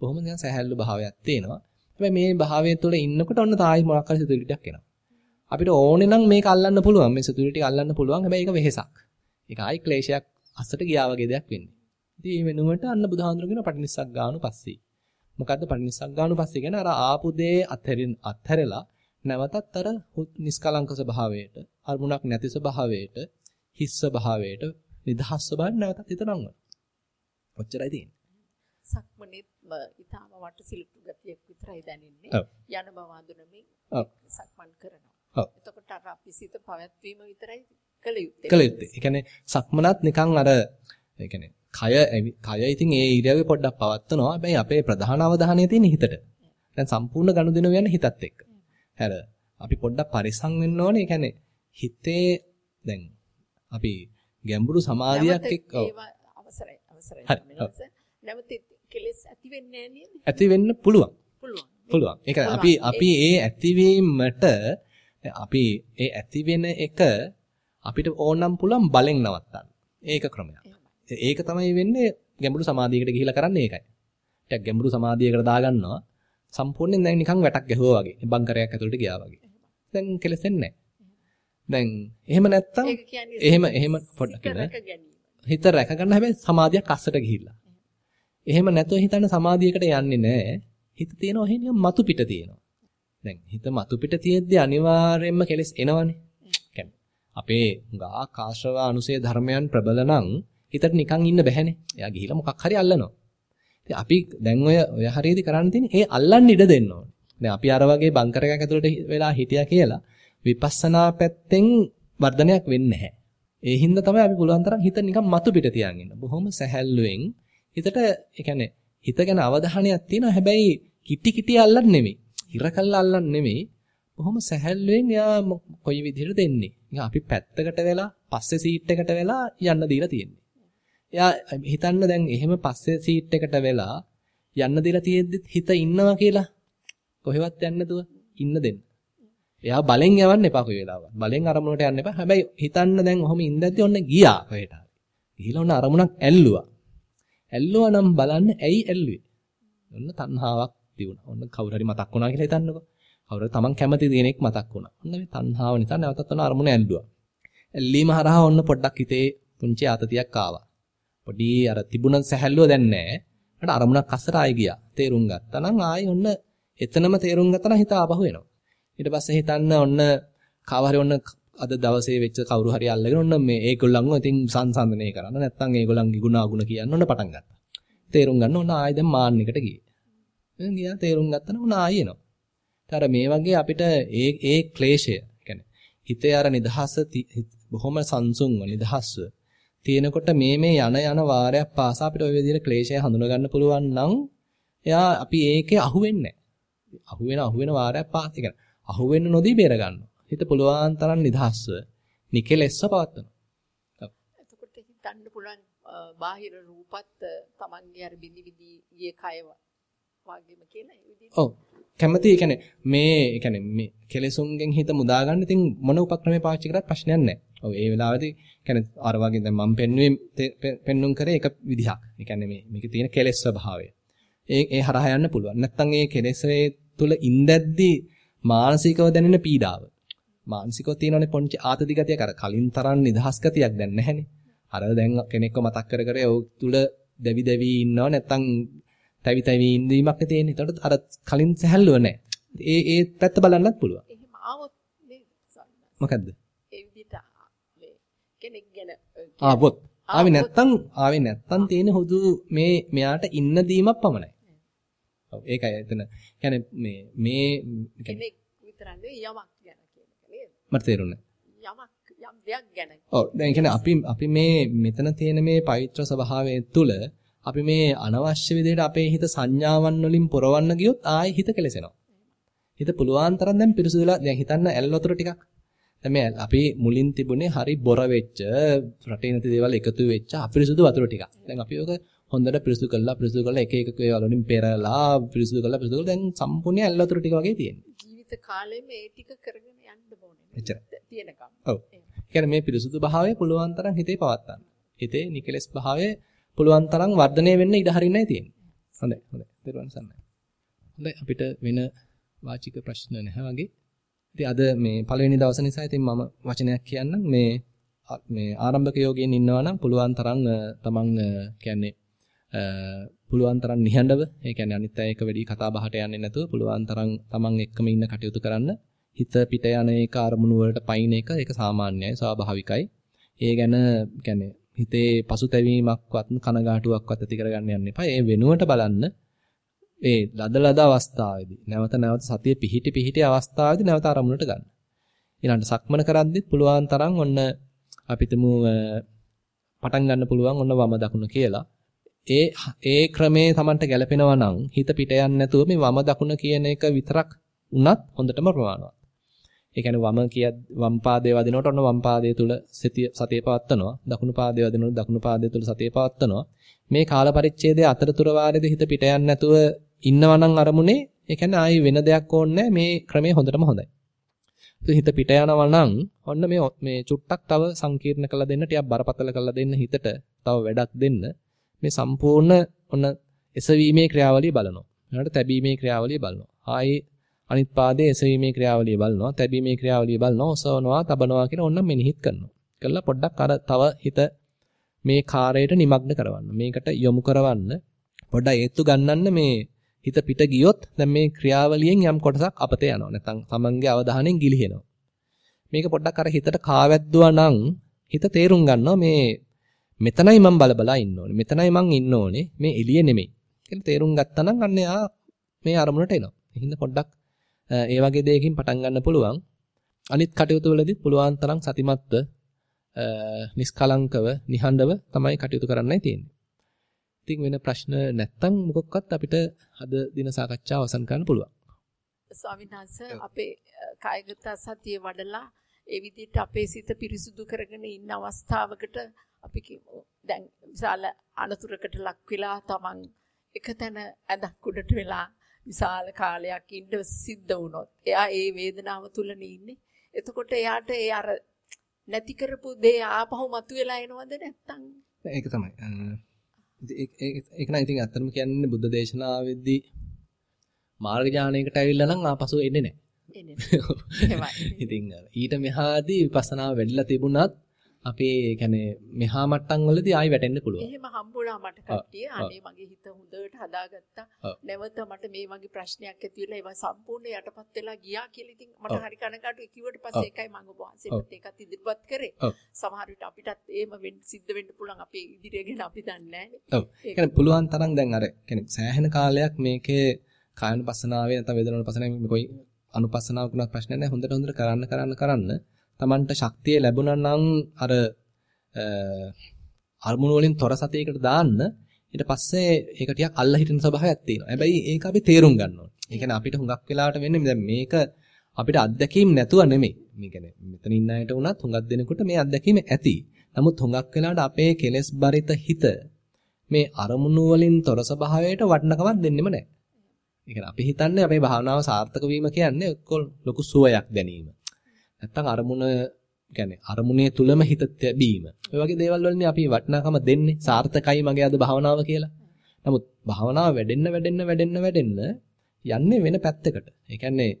බොහොම නිකන් සැහැල්ලු භාවයක් තියෙනවා. හැබැයි මේ භාවය තුළ ඉන්නකොට ඔන්න තායි මොකක් හරි සිතුවිලි ටිකක් එනවා. අපිට ඕනේ නම් මේක අල්ලන්න පුළුවන්. මේ සිතුවිලි ටික අල්ලන්න පුළුවන්. හැබැයි ඒක වෙහෙසක්. ඒක ආයි ක්ලේශයක් අස්සට ගියා වගේ දෙයක් වෙන්නේ. ඉතින් මේ වෙනුවට අන්න බුදුහාඳුර කියන පටිනිස්සක් ගානු පස්සේ. මොකද්ද පටිනිස්සක් ගානු පස්සේ කියන්නේ අර ආපු දේ අත්හැරින් අත්හැරලා නැවතත් අර නිස්කලංක ස්වභාවයට අරමුණක් නැති ස්වභාවයට හිස් ස්වභාවයට නිදහස් ස්වභාවයට නැවතත් හිත නංවන. ඔච්චරයි තියෙන්නේ. සක්මනේත් ඊටාම වට සිලුතු ගතියක් විතරයි දැනෙන්නේ. යන බව අඳුනමින් සක්මන් කරනවා. එතකොට අර අපි සිත පවත්වීම විතරයි කළ යුත්තේ. කළ යුත්තේ. ඒ කියන්නේ සක්මනත් නිකන් අර ඒ කියන්නේ කය කය ඉතින් ඒ ඉරියව්වේ පොඩ්ඩක් පවත්නවා. හැබැයි අපේ ප්‍රධාන අවධානය තියෙන්නේ හිතට. දැන් සම්පූර්ණ ගනුදෙනු යන්නේ හිතත් එක්ක. හැර අපි පොඩ්ඩක් පරිස්සම් වෙන්න ඕනේ. ඒ කියන්නේ හිතේ දැන් අපි ගැඹුරු සමාධියක් එක්ක අවසරයි අවසරයි නැවත කෙලස් ඇති වෙන්නේ නේද? ඇති වෙන්න පුළුවන්. පුළුවන්. පුළුවන්. ඒ අපි අපි ඒ ඇතිවීමට අපි ඒ ඇති වෙන එක අපිට ඕනම් පුළුවන් බලෙන් නවත්තන්න. ඒක ක්‍රමයක්. ඒක තමයි වෙන්නේ ගැඹුරු සමාධියකට ගිහිලා කරන්නේ ඒකයි. ටිකක් ගැඹුරු සමාධියකට දාගන්නවා. සම්පූර්ණයෙන් දැන් නිකන් වැටක් ගැහුවා වගේ. බංකරයක් ඇතුළට ගියා වගේ. දැන් කෙලසෙන්නේ දැන් එහෙම නැත්තම් එහෙම එහෙම පොඩ්ඩක් හිත රැක ගන්න හැබැයි සමාධියක් අස්සට ගිහිල්ලා. එහෙම නැතුව හිතන්න සමාධියකට යන්නේ නැහැ. හිත තියෙනවා එහෙ නිකන් මතු පිට තියෙනවා. දැන් හිත මතු පිට තියෙද්දි අනිවාර්යයෙන්ම කෙලස් එනවනේ. කියන්නේ අපේ ගා කාශ්‍රව අනුසය ධර්මයන් ප්‍රබල නම් හිතට නිකන් ඉන්න බැහැනේ. එයා ගිහිලා මොකක් හරි අල්ලනවා. ඉතින් අපි දැන් ඔය ඔය හරියදී කරන්න තියෙන්නේ ඒ අල්ලන්න ඉඩ දෙන්න ඕනේ. දැන් අපි අර වගේ බංකර් එකක් ඇතුළට වෙලා හිටියා කියලා විපස්සනා පැත්තෙන් වර්ධනයක් වෙන්නේ නැහැ. ඒ හින්දා තමයි අපි පුළුවන් තරම් හිත නිකන් මතු පිට තියන් ඉන්න. බොහොම සැහැල්ලුවෙන් හිතට ඒ කියන්නේ හිත ගැන අවධානයක් තියෙනවා. හැබැයි කිටි කිටි අල්ලන්න නෙමෙයි. හිර කල්ලා අල්ලන්න නෙමෙයි. බොහොම සැහැල්ලුවෙන් යා කොයි විදිහට දෙන්නේ. නිකන් අපි පැත්තකට වෙලා පස්සේ සීට් එකට වෙලා යන්න දීලා තියෙන්නේ. එයා හිතන්න දැන් එහෙම පස්සේ සීට් එකට වෙලා යන්න දීලා තියෙද්දි හිත ඉන්නවා කියලා කොහෙවත් යන්නේ නැතුව ඉන්න දෙන්න. එයා බලෙන් යවන්න එපා කොයි වෙලාවවත්. බලෙන් අරමුණට යන්න එපා. හැබැයි හිතන්න දැන් ඔහොම ඉඳද්දි ඔන්න ගියා කොහෙට හරි. ගිහිලා ඔන්න අරමුණක් ඇල්ලුවා. ඇල්ලුවා නම් බලන්න ඇයි ඇල්ලුවේ? ඔන්න තණ්හාවක් තිබුණා. ඔන්න කවුරු හරි මතක් වුණා කියලා හිතන්නකෝ. කවුරු තමන් කැමති දෙනෙක් මතක් වුණා. ඔන්න මේ තණ්හාව නිසා නැවතත් ඔන්න අරමුණ ඇල්ලුවා. ඇල්ලීම හරහා ඔන්න පොඩ්ඩක් හිතේ පුංචි ආතතියක් ආවා. පොඩි අර තිබුණ සැහැල්ලුව දැන් නැහැ. මට අරමුණක් අස්සට ආයි ගියා. තේරුම් ගත්තා නම් ආයි ඔන්න එතනම තේරුම් ගත්තා නම් හිත ආපහු එනවා. ඊට පස්සේ හිතන්න ඔන්න කවහරි ඔන්න අද දවසේ වෙච්ච කවුරු හරි අල්ලගෙන ඔන්න මේ ඒගොල්ලන්ව ඉතින් සංසන්දනය කරන්න නැත්නම් ඒගොල්ලන්ගේ ගුණ අගුණ කියන්න ඔන්න පටන් ගත්තා. තේරුම් ගන්න ඔන්න ආයෙ දැන් මාන්නයකට ගියේ. දැන් ගියා තේරුම් ගත්තා නම් ඔන්න ආයෙ එනවා. ඒතර මේ වගේ අපිට ඒ ඒ ක්ලේශය කියන්නේ හිතේ අර නිදහස බොහොම සංසුන්ව නිදහස්ව තියෙනකොට මේ මේ යන යන වාරයක් පාසා අපිට ওই විදිහට ක්ලේශය හඳුනා ගන්න පුළුවන් නම් එයා අපි ඒකේ අහුවෙන්නේ නැහැ. අහුවෙන අහුවෙන වාරයක් පාස් කියන්නේ අහුවෙන්න නොදී බේර ගන්නවා. හිත පුළුවන් තරම් නිදහස්ව නිකලෙස්ව පවත්වනවා. එතකොට හිතන්න පුළුවන් බාහිර රූපත් තමන්ගේ අර බිඳි බිඳි ගිය කය වගේම කියලා ඒ විදිහට. ඔව්. කැමති ඒ කියන්නේ මේ ඒ කියන්නේ මේ කෙලෙසුන්ගෙන් හිත මුදා ගන්න ඉතින් මොන උපක්‍රමයක් පාවිච්චි කරත් ප්‍රශ්නයක් නැහැ. ඔව් ඒ වෙලාවේදී කියන්නේ අර වගේ දැන් මම පෙන්නුවේ පෙන්නුම් කරේ එක විදිහක්. ඒ කියන්නේ මේ මේකේ තියෙන කෙලෙස් ස්වභාවය. ඒ ඒ හරහා යන්න පුළුවන්. නැත්තම් ඒ කෙලෙස්ේ තුල ඉඳද්දී මානසිකව දැනෙන පීඩාව. මානසිකව තියෙනනේ පොන්චි ආතති ගතියක් අර කලින් තරම් නිදහස් ගතියක් දැන් නැහැනේ. අර දැන් කෙනෙක්ව මතක් කර කර ඔය තුල දෙවි දෙවි ඉන්නව නැත්තම් තැවි තැවි ඉඳීමක් තියෙන්නේ. ඒතකොට අර කලින් සැහැල්ලුව නැහැ. ඒ ඒ පැත්ත බලන්නත් පුළුවන්. එහෙම ආවොත් මේ මොකද්ද? ඒ විදිහට මේ කෙනෙක් ගැන ආවොත් ආවේ නැත්තම් ආවේ නැත්තම් තියෙන හුදු මේ මෙයාට ඉන්න දීමක් පමණයි. ඔව් ඒකයි එතන. කියන්නේ මේ මේ කෙනෙක් විතරක් නෙවෙයි යමක් ගැන කියන එක නේද? මට තේරුණා. යමක් යම් දෙයක් ගැන. ඔව් දැන් කියන්නේ අපි අපි මේ මෙතන තියෙන මේ පවිත්‍ර ස්වභාවය තුළ අපි මේ අනවශ්‍ය විදිහට අපේ හිත සංඥාවන් වලින් පුරවන්න ගියොත් ආයෙ හිත කෙලසෙනවා. හිත පුළුවන් තරම් දැන් පිරිසුදුලා දැන් හිතන්න ඇල් වතුර ටිකක්. දැන් මේ අපි මුලින් තිබුණේ හරි බොර වෙච්ච රටේ නැති දේවල් එකතු වෙච්ච අපිරිසුදු වතුර ටිකක්. දැන් අපි ඔක හොඳට පිරිසුදු කරලා පිරිසුදු කරලා එක එක ඒවා වලින් පෙරලා පිරිසුදු කරලා පිරිසුදු කරලා දැන් සම්පූර්ණ ඇල් වතුර ටික වගේ තියෙනවා. ජීවිත කාලෙම ඒ ටික කරගෙන යන්න ඕනේ. එච්චරයි. තියෙනකම්. ඔව්. කියන්නේ මේ පිරිසුදු භාවය පුළුවන් තරම් හිතේ පවත්තන්න. හිතේ නිකලස් භාවය පුළුවන් තරම් වර්ධනය වෙන්න ඉඩ හරින්නයි තියෙන්නේ. හොඳයි හොඳයි. දරුවන් සන්නයි. හොඳයි අපිට වෙන වාචික ප්‍රශ්න නැහැ වගේ. ඉතින් අද මේ පළවෙනි දවස නිසා ඉතින් මම වචනයක් කියන්නම් මේ මේ ආරම්භක යෝගයෙන් ඉන්නවා නම් පුළුවන් තරම් තමන් කියන්නේ පුළුවන් තරම් නිහඬව ඒ කියන්නේ අනිත් අය එක වැඩි කතා බහට යන්නේ නැතුව පුළුවන් තරම් තමන් එක්කම ඉන්න කටයුතු කරන්න හිත පිට යන එක අරමුණු වලට පයින් එක ඒක සාමාන්‍යයි ස්වාභාවිකයි ඒ ගැන කියන්නේ හිතේ පසුතැවීමක්වත් කනගාටුවක්වත් ඇති කරගන්න යන්න එපා. ඒ වෙනුවට බලන්න ඒ ලද ලද අවස්ථාවේදී නැවත නැවත සතිය පිහිටි පිහිටි අවස්ථාවේදී නැවත අරමුණට ගන්න. ඊළඟට සක්මන කරද්දිත් පුළුවන් තරම් ඔන්න අපිටම පටන් ගන්න පුළුවන් ඔන්න වම දකුණ කියලා. ඒ ඒ ක්‍රමේ Tamanට ගැලපෙනවා නම් හිත පිට යන්නේ නැතුව මේ වම දකුණ කියන එක විතරක් උනත් හොඳටම ප්‍රමාණවත්. ඒ කියන්නේ වම කිය වම් පාදයේ වදිනකොට ඔන්න වම් පාදයේ තුල සතිය සතිය පවත්නවා. දකුණු පාදයේ වදිනකොට දකුණු පාදයේ තුල සතිය පවත්නවා. මේ කාල පරිච්ඡේදයේ අතරතුර වාරයේදී හිත පිට යන්නේ නැතුව ඉන්නවා නම් අරමුණේ ඒ කියන්නේ ආයි වෙන දෙයක් ඕනේ මේ ක්‍රමේ හොඳටම හොඳයි. හිත පිට යනවා නම් ඔන්න මේ මේ චුට්ටක් තව සංකීර්ණ කළ දෙන්න ටිකක් බරපතල කරලා දෙන්න හිතට තව වැඩක් දෙන්න මේ සම්පූර්ණ ඔන්න එසවීමේ ක්‍රියාවලිය බලනවා. ඊළඟට තැබීමේ ක්‍රියාවලිය බලනවා. ආයේ අනිත් පාදයේ එසවීමේ ක්‍රියාවලිය බලනවා. තැබීමේ ක්‍රියාවලිය බලනවා. ඔසවනවා, තබනවා කියන ඕන්න මෙනෙහිත් කරනවා. කළා පොඩ්ඩක් අර තව හිත මේ කාර්යයට নিমগ্ন කරවන්න. මේකට යොමු කරවන්න. පොඩ්ඩක් ඒත්තු ගන්නන්න මේ හිත පිට ගියොත් දැන් මේ ක්‍රියාවලියෙන් යම් කොටසක් අපතේ යනවා. නැත්නම් තමන්ගේ අවධානයෙන් ගිලිහෙනවා. මේක පොඩ්ඩක් අර හිතට කාවැද්දුවා නම් හිත තේරුම් ගන්නවා මේ මෙතනයි මම බලබලා ඉන්න ඕනේ. මෙතනයි මං ඉන්න ඕනේ. මේ එළිය නෙමෙයි. කියලා තේරුම් ගත්තා නම් අන්න එයා මේ අරමුණට එනවා. එහෙනම් පොඩ්ඩක් ඒ වගේ දෙයකින් පටන් ගන්න පුළුවන්. අනිත් කටයුතු වලදීත් පුළුවන් තරම් සතිමත්ව නිස්කලංකව නිහඬව තමයි කටයුතු කරන්නයි තියෙන්නේ. ඉතින් වෙන ප්‍රශ්න නැත්තම් මොකක්වත් අපිට අද දින සාකච්ඡාව අවසන් කරන්න පුළුවන්. ස්වාමීන් වහන්සේ අපේ කායගත සතිය වඩලා ඒ විදිහට අපේ සිත පිරිසුදු කරගෙන ඉන්න අවස්ථාවකට අපි දැන් විශාල අනතුරකට ලක් වෙලා තමන් එක තැන ඇඳක් උඩට වෙලා විශාල කාලයක් ඉන්න සිද්ධ වුණොත් එයා ඒ වේදනාව තුලනේ ඉන්නේ. එතකොට එයාට ඒ අර නැති කරපු දේ ආපහු මතුවෙලා එනවද නැත්තම් ඒක තමයි. ඒක නම් ඉතින් අත්‍තරම කියන්නේ බුද්ධ දේශනාවෙදී මාර්ග ඥානයකට ඇවිල්ලා නම් ආපසු එන්නේ නැහැ. එන්නේ. ඉතින් ඊට මෙහාදී විපස්සනා වැඩිලා තිබුණත් අපේ කියන්නේ මෙහා මට්ටම් වලදී ආයි වැටෙන්න පුළුවන්. එහෙම හම්බුණා මට කට්ටිය. අනේ මගේ හිත හොඳට හදාගත්තා. නැවත මට මේ වගේ ප්‍රශ්නයක් ඇති වෙලා ඒවා සම්පූර්ණ යටපත් වෙලා ගියා කියලා ඉතින් මට හරි කනගාටුයි කිව්වට පස්සේ ඒකයි මම ඔබ වහන්සේට ඒකත් ඉදිරිපත් කරේ. සමහර විට අපිටත් එහෙම වෙන්න සිද්ධ වෙන්න පුළුවන් අපේ ඉදිරිය ගැන අපි දන්නේ නැහැ. ඔව්. පුළුවන් තරම් දැන් අර කියන්නේ සෑහෙන කාලයක් මේකේ කායනුපස්සනාවේ නැත්නම් වේදනානුපස්සනාවේ කොයි අනුපස්සනාවක උනත් ප්‍රශ්න නැහැ. හොඳට හොඳට කරන්න කරන්න කරන්න Tamanට ශක්තිය ලැබුණා නම් අර අරමුණු වලින් තොර සතියකට දාන්න ඊට පස්සේ ඒක ටිකක් අල්ල හිටින ස්වභාවයක් තියෙනවා. හැබැයි ඒක අපි තේරුම් ගන්න ඕනේ. ඒ කියන්නේ අපිට හුඟක් වෙලාවට වෙන්නේ දැන් මේක අපිට අත්දැකීම් නැතුව නෙමෙයි. මේ කියන්නේ මෙතන ඉන්න අයට උනත් හුඟක් දෙනකොට මේ අත්දැකීම ඇති. නමුත් හුඟක් වෙලාවට අපේ කෙලෙස් බරිත හිත මේ අරමුණු වලින් තොර ස්වභාවයට වටිනකමක් දෙන්නෙම නැහැ. ඒ කියන්නේ අපි හිතන්නේ අපේ භාවනාව සාර්ථක වීම කියන්නේ ලොකු සුවයක් දැනීම. නැත්තම් අරමුණ කියන්නේ අරමුණේ තුලම හිත තැබීම. ඔය වගේ දේවල් වලින් අපි වටිනාකම දෙන්නේ සාර්ථකයි මගේ අද භාවනාව කියලා. නමුත් භාවනාව වැඩෙන්න වැඩෙන්න වැඩෙන්න වැඩෙන්න යන්නේ වෙන පැත්තකට. ඒ කියන්නේ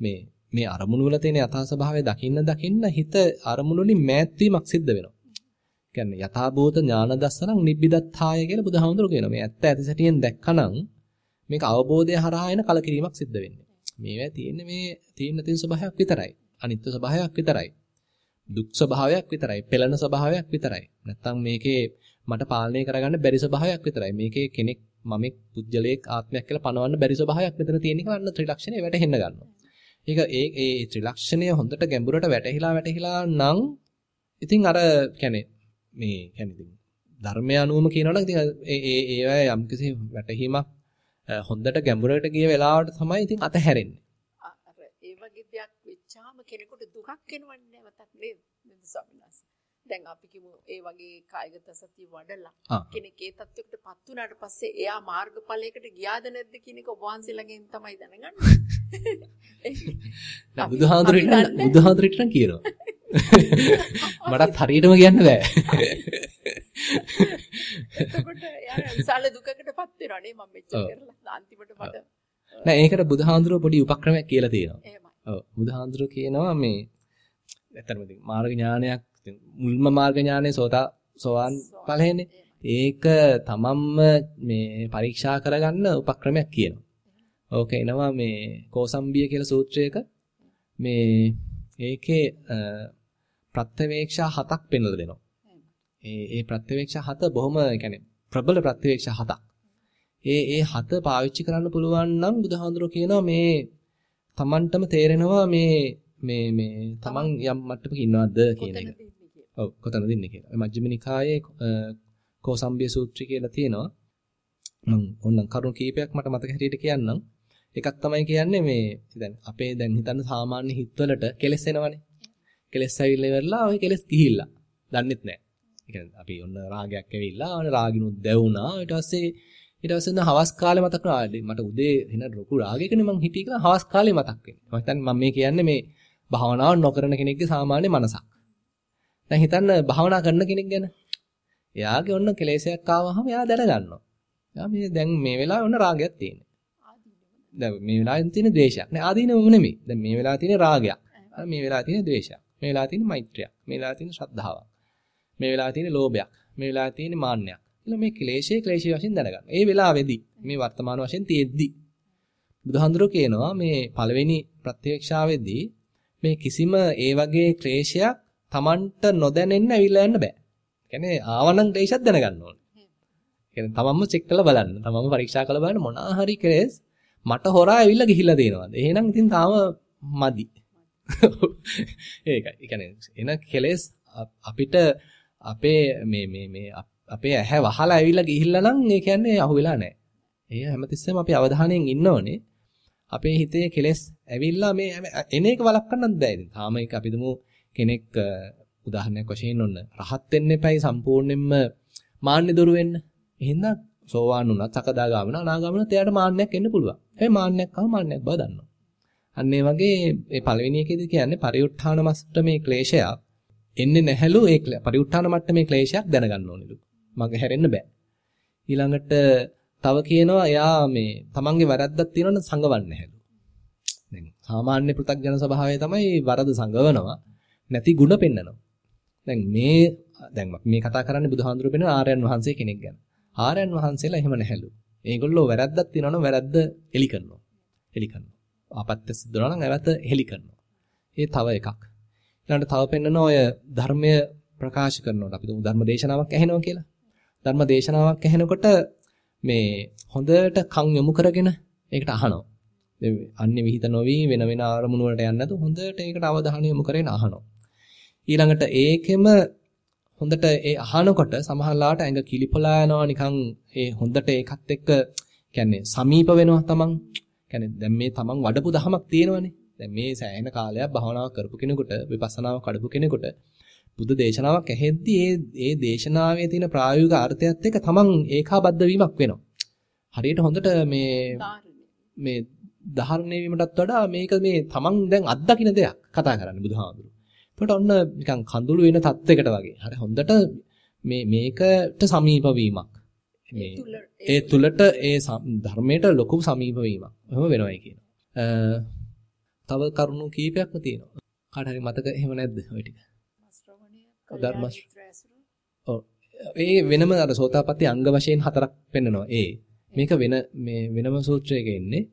මේ මේ අරමුණු වල තියෙන යථා ස්වභාවය දකින්න දකින්න හිත අරමුණු වලින් මෑත් වීමක් සිද්ධ වෙනවා. කියන්නේ යථාභූත ඥාන දස්සනං නිබ්බිදත්තාය කියලා බුදුහාමුදුරු කියනවා. මේ ඇත්ත ඇති සැටියෙන් දැක්කනම් මේක අවබෝධය හරහා එන කලකිරීමක් සිද්ධ වෙන්නේ. මේවා තියෙන්නේ මේ තීන තියෙන ස්වභාවයක් විතරයි. අනිත්‍ය ස්වභාවයක් විතරයි. දුක් ස්වභාවයක් විතරයි. පෙළෙන ස්වභාවයක් විතරයි. නැත්තම් මේකේ මට පාලනය කරගන්න බැරි ස්වභාවයක් විතරයි. මේකේ කෙනෙක් මමෙක් පුජ්‍යලයක් ආත්මයක් කියලා පනවන්න බැරි ස්වභාවයක් මෙතන තියෙන එක අන්න ත්‍රිලක්ෂණය වැටහෙන්න ගන්නවා. ඒක ඒ ඒ ත්‍රිලක්ෂණය හොඳට ගැඹුරට වැටහිලා වැටහිලා නම් ඉතින් අර කියන්නේ මේ කියන්නේ ඉතින් ධර්මය අනුවම කියනවනම් ඉතින් ඒ ඒ ඒවා යම්කිසි වැටහීමක් හොඳට ගැඹුරට ගිය වෙලාවට තමයි ඉතින් අතහැරෙන්නේ. කෙනෙකුට දුකක් එනවන්නේ නැවතත් නේද? නේද ස්වාමීන් වහන්සේ? දැන් අපි කිමු ඒ වගේ කායගත සතිය වඩලා කෙනෙක් ඒ තත්වයකටපත් වුණාට පස්සේ එයා මාර්ගඵලයකට ගියාද නැද්ද කියන එක ඔබ වහන්සේලාගෙන් තමයි දැනගන්නේ. නෑ බුදුහාඳුරිට බුදුහාඳුරිට නම් කියනවා. මටත් හරියටම කියන්න බෑ. එතකොට යාර විශාල දුකකටපත් වෙනවා නේ මම මෙච්චර කරලා. අන්තිමට මට නෑ ඒකට බුදුහාඳුරෝ පොඩි උපක්‍රමයක් කියලා තියෙනවා ඔව් බුදුහාඳුර කියනවා මේ ඇත්තටම ඉතින් මාර්ග ඥානයක් මුල්ම මාර්ග ඥානය සෝතා සෝවාන් ඵලයනේ. ඒක තමන්ම මේ පරීක්ෂා කරගන්න උපක්‍රමයක් කියනවා. ඕක එනවා මේ කෝසම්බිය කියලා සූත්‍රයක මේ ඒකේ ප්‍රත්‍යවේක්ෂා හතක් පෙන්වලා දෙනවා. ඒ ඒ ප්‍රත්‍යවේක්ෂා හත බොහොම يعني ප්‍රබල ප්‍රත්‍යවේක්ෂා හතක්. ඒ ඒ හත පාවිච්චි කරන්න පුළුවන් නම් බුදුහාඳුරෝ කියනවා මේ Tamanටම තේරෙනවා මේ මේ මේ Taman යම් මට්ටමක ඉන්නවද කියන එක. ඔව් කොතනද ඉන්නේ කියලා. මජ්ක්‍ධිම නිකායේ කෝසම්බිය සූත්‍රය කියලා තියෙනවා. මම ඕනනම් කරුණු කීපයක් මට මතක හැටියට කියන්නම්. එකක් තමයි කියන්නේ මේ දැන් අපේ දැන් හිතන්න සාමාන්‍ය හිතවලට කෙලස් එනවනේ. කෙලස් ඇවිල්ලා ඉවරලා ওই කෙලස් ගිහිල්ලා. දන්නෙත් නැහැ. ඒ කියන්නේ අපි ඔන්න රාගයක් ඇවිල්ලා ඔන්න රාගිනුත් දැවුනා. ඊට පස්සේ ඊට පස්සේ නම් හවස් කාලේ මතක් වුණා. මට උදේ එන ලොකු රාගයකනේ මං හිටියේ කියලා හවස් කාලේ මතක් වෙන්නේ. මම හිතන්නේ මම මේ කියන්නේ මේ භාවනාව නොකරන කෙනෙක්ගේ සාමාන්‍ය මනසක්. දැන් හිතන්න භාවනා කරන කෙනෙක් ගැන. එයාගේ ඔන්න කෙලෙසයක් ආවහම එයා දැනගන්නවා. එයා මේ දැන් මේ වෙලාවේ ඔන්න රාගයක් තියෙනවා. දැන් මේ වෙලාවේ තියෙන ද්වේෂයක්. නෑ ආදීනවම නෙමෙයි. දැන් මේ වෙලාවේ තියෙන රාගයක්. මේ වෙලාවේ තියෙන ද්වේෂයක්. මේ වෙලාවේ තියෙන මෛත්‍රියක්. මේ වෙලාවේ තියෙන ශ්‍රද්ධාවක්. මේ වෙලාවේ තියෙන ලෝභයක්. මේ වෙලාවේ තියෙන මාන්නයක්. කියලා මේ ක්ලේශයේ ක්ලේශී වශයෙන් දැනගන්න. ඒ වෙලාවේදී මේ වර්තමාන වශයෙන් තියෙද්දී බුදුහාඳුරෝ කියනවා මේ පළවෙනි ප්‍රත්‍යක්ෂාවේදී මේ කිසිම ඒ වගේ ක්ලේශයක් Tamanට නොදැනෙන්න ඇවිල්ලා යන්න බෑ. කියන්නේ ආවනම් ක්ලේශයක් දැනගන්න ඕනේ. කියන්නේ තමන්ම චෙක් කරලා බලන්න. තමන්ම පරීක්ෂා කරලා බලන්න මොනවා හරි ක්ලේශ මට හොරා ඇවිල්ලා ගිහිල්ලා තියෙනවාද? එහෙනම් ඉතින් තාම මදි. ඒකයි. ඒ කියන්නේ එන කෙලෙස් අපිට අපේ මේ මේ මේ අපේ ඇහැ වහලා ඇවිල්ලා ගිහිල්ලා නම් ඒ කියන්නේ අහු වෙලා නැහැ. ඒ හැමතිස්සෙම අපි අවධානයෙන් ඉන්න ඕනේ. අපේ හිතේ කෙලෙස් ඇවිල්ලා මේ එන එක වළක්වන්නත් බෑ ඉතින්. තාම ඒක අපිදම කෙනෙක් උදාහරණයක් වශයෙන් ඔන්න රහත් වෙන්න එපයි සම්පූර්ණයෙන්ම මාන්නේ දුරු වෙන්න. එහෙනම් සෝවාන් වුණා, සකදාගාමන, අනාගාමන තේරට මාන්නයක් එන්න පුළුවන්. හැබැයි මාන්නයක් ආව මාන්නයක් බව දන්නවා. අන්න ඒ වගේ මේ පළවෙනි එකේදී කියන්නේ පරිඋත්ථාන මට්ටමේ ක්ලේශයක් එන්නේ නැහැලු ඒ පරිඋත්ථාන මට්ටමේ ක්ලේශයක් දැනගන්න ඕනෙලු. මග හැරෙන්න බෑ. ඊළඟට තව කියනවා එයා මේ තමන්ගේ වැරද්දක් තියෙනවනම් සංගවන්නේ නැහැලු. දැන් සාමාන්‍ය පෘථග්ජන ස්වභාවය තමයි වරද සංගවනවා නැති ಗುಣ පෙන්නනවා. දැන් මේ දැන් මේ කතා කරන්නේ බුදුහාඳුරු පෙන්න ආර්යයන් වහන්සේ කෙනෙක් ගැන. ආර්යයන් වහන්සේලා එහෙම නැහැලු. ඒගොල්ලෝ වැරද්දක් තියෙනවනම් වැරද්ද එලි කරනවා. එලි කරනවා. ආපත්‍ය සිද්ධ වෙනවා නම් නැවත හෙලි කරනවා. ඒ තව එකක්. ඊළඟට තව පෙන්නන ඔය ධර්මය ප්‍රකාශ කරනකොට අපි දුමු ධර්ම දේශනාවක් ඇහෙනවා කියලා. ධර්ම දේශනාවක් ඇහෙනකොට මේ හොඳට කන් යොමු කරගෙන ඒකට අහනවා. අන්නේ විහිත නොවි වෙන වෙන ආරමුණු වලට යන්නේ නැතු හොඳට ඒකට අවධානය යොමු කරගෙන අහනවා. ඊළඟට ඒකෙම හොඳට ඒ අහනකොට සමහරලාට ඇඟ කිලිපලා යනවා නිකන් ඒ හොඳට ඒකත් එක්ක කියන්නේ සමීප වෙනවා තමන්. කියන්නේ දැන් මේ තමන් වඩපු දහමක් තියෙනවනේ. දැන් මේ සෑහෙන කාලයක් භාවනාවක් කරපු කෙනෙකුට විපස්සනාවක් කඩපු කෙනෙකුට බුදු දේශනාවක් ඇහෙද්දී ඒ ඒ දේශනාවේ තියෙන ප්‍රායෝගික අර්ථයත් එක්ක තමන් ඒකාබද්ධ වීමක් වෙනවා. හරියට හොඳට මේ මේ ධාරණය වීමටත් වඩා මේක මේ තමන් දැන් අත්දකින්න දෙයක් කතා කරන්නේ බුදුහාමුදුරුවෝ. එතකොට ඔන්න නිකන් කඳුළු වෙන තත්යකට වගේ. හරි හොඳට මේ මේකට සමීප වීමක්. මේ ඒ තුලට ඒ ධර්මයට ලොකු සමීප වීමක්. එහෙම වෙනවයි කියනවා. තව කරුණු කීපයක්ම තියෙනවා. කාට හරි මතක එහෙම නැද්ද ওই ටික? ධර්ම ඔව් ඒ වෙනම අර සෝතාපට්ටි අංග වශයෙන් හතරක් පෙන්නනවා. ඒ මේක වෙන මේ වෙනම සූත්‍රයක ඉන්නේ.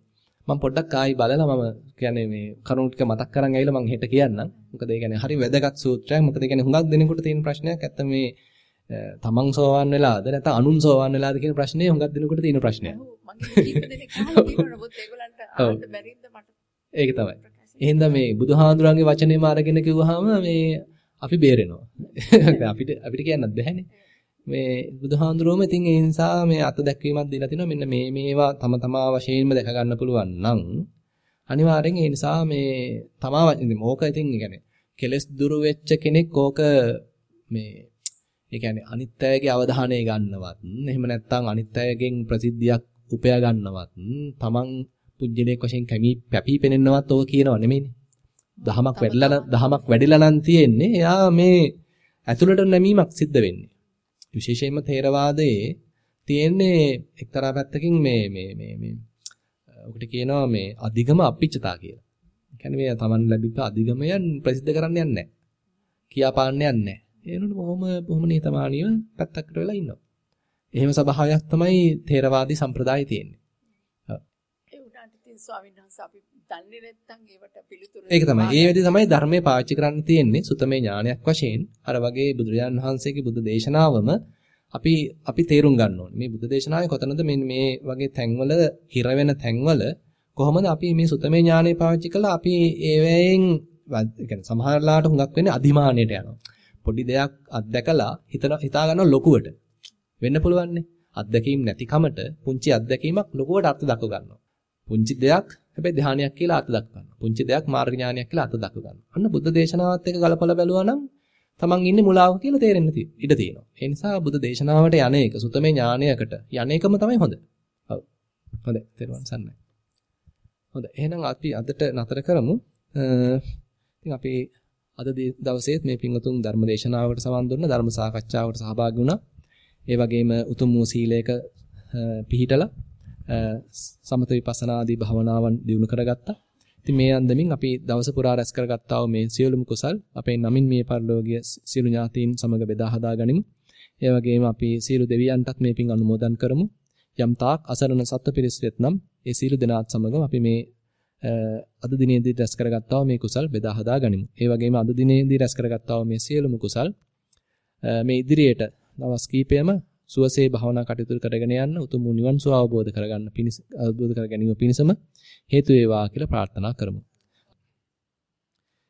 මම පොඩ්ඩක් ආයි බලලා මම කියන්නේ මේ කරුණු ටික මතක් කරන් ඇවිල්ලා මම හෙට කියන්නම්. මොකද ඒ කියන්නේ හරි වැදගත් සූත්‍රයක්. මොකද ඒ කියන්නේ හුඟක් දෙනෙකුට තියෙන ප්‍රශ්නයක් ඇත්ත මේ තමන් සෝවන් වෙලාද නැත්නම් අනුන් සෝවන් වෙලාද කියන ප්‍රශ්නේ හුඟක් දෙනෙකුට තියෙන ප්‍රශ්නයක්. ඒක තමයි. එහෙනම් මේ බුදුහාඳුරන්ගේ වචනේම අරගෙන කිව්වහම මේ අපි බේරෙනවා. අපිට අපිට කියන්නත් බැහැනේ. මේ බුදුහාඳුරෝම ඉතින් ඒ නිසා මේ අත දැක්වීමක් දීලා තිනවා මෙන්න මේ මේවා තම තමා වශයෙන්ම දැක ගන්න පුළුවන් නම් අනිවාර්යෙන් ඒ නිසා මේ තමා ඉතින් ඕක ඉතින් يعني කෙලස් දුරු වෙච්ච කෙනෙක් ඕක මේ ඒ කියන්නේ අනිත් අයගේ අවධානය ගන්නවත් එහෙම නැත්නම් අනිත් අයගෙන් ප්‍රසිද්ධියක් උපයා ගන්නවත් තමන් පුජ්‍යලයක් වශයෙන් කැමි පැපී පෙනෙන්නවත් ඕක කියනව නෙමෙයිනේ. දහමක් වැඩිලා දහමක් වැඩිලා නම් තියෙන්නේ එයා මේ ඇතුළට නැමීමක් සිද්ධ වෙන්නේ. විශේෂයෙන්ම තේරවාදයේ තියෙන්නේ එක්තරා පැත්තකින් මේ මේ මේ මේ ඔකට කියනවා මේ අධිගම අපිච්චතා කියලා. ඒ කියන්නේ මේ Taman ලැබිප අධිගමයන් ප්‍රසිද්ධ කරන්න යන්නේ නැහැ. කියාපාන්න යන්නේ නැහැ. ඒ වෙනුවට බොහොම බොහොම නිහතමානීව පැත්තකට වෙලා ඉන්නවා. එහෙම ස්වභාවයක් තමයි තේරවාදී සම්ප්‍රදායේ තියෙන්නේ. ඉතින් ස්වාමීන් වහන්සේ අපි දන්නේ නැත්නම් ඒවට පිළිතුරු ඒක තමයි. ඒ වෙලේ තමයි ධර්මයේ පාවිච්චි කරන්න තියෙන්නේ සුතමේ ඥානයක් වශයෙන්. අර වගේ බුදුරජාන් වහන්සේගේ බුදු දේශනාවම අපි අපි තේරුම් ගන්න ඕනේ. මේ බුද්ධ දේශනාවේ කොතනද මේ මේ වගේ තැන්වල හිර වෙන තැන්වල කොහොමද අපි මේ සුතමේ ඥානය පාවිච්චි කළා අපි ඒ වේයෙන් කියන්නේ සමහරලාට හුඟක් වෙන්නේ අධිමානයට යනවා. පොඩි දෙයක් අත්දැකලා හිතන හිතා ගන්න ලොකුවට වෙන්න පුළුවන්නේ. අත්දැකීම් නැතිකමට පුංචි අත්දැකීමක් ලොකුවට අර්ථ දක්ව ගන්නවා. පුංචි දෙයක් හැබැයි ධානයක් කියලා අර්ථ දක්වනවා. පුංචි දෙයක් මාර්ග ඥානයක් කියලා අර්ථ දක්ව ගන්නවා. අන්න බුද්ධ දේශනාවත් එක්ක ගලපලා බැලුවා නම් තමන් ඉන්නේ මුලාවක කියලා තේරෙන්න ඉඩ තියෙනවා. ඒ නිසා බුද්ධ දේශනාවට යන එක සුතමේ ඥානයකට යන එකම තමයි හොඳ. ඔව්. හොඳයි. තේරුවන් සන්නයි. හොඳයි. එහෙනම් අපි අදට නතර කරමු. ඉතින් අපි අද දවසේත් මේ පින්වතුන් ධර්ම දේශනාවකට සම්බන්ධ වුණ ධර්ම සාකච්ඡාවකට සහභාගී වුණා. ඒ වගේම උතුම් වූ සීලයක පිහිටලා සමත විපස්සනා ආදී භාවනාවන් දියුණු කරගත්තා. ඉතින් මේ අන්දමින් අපි දවස පුරා රැස් කරගත්තා වූ මේ සියලුම කුසල් අපේ නමින් මේ පරිලෝකීය සියලු ඥාතීන් සමග බෙදා හදා ගනිමු. ඒ වගේම අපි සියලු දෙවියන්ටත් මේ පින් අනුමෝදන් කරමු. යම් තාක් අසරණ සත්ව පිරිස් වෙත්නම් ඒ සියලු දෙනාත් සමගම අපි මේ අද දිනේදී රැස් කරගත්තා වූ මේ කුසල් බෙදා හදා ගනිමු. ඒ වගේම අද දිනේදී රැස් කරගත්තා වූ මේ සියලුම කුසල් මේ ඉදිරියට දවස් කීපයම සුවසේ භාවනා කටයුතු කරගෙන යන්න උතුම් නිවන් සුව අවබෝධ කරගන්න පිණිස අවබෝධ කර ගැනීම පිණිසම හේතු වේවා කියලා ප්‍රාර්ථනා කරමු.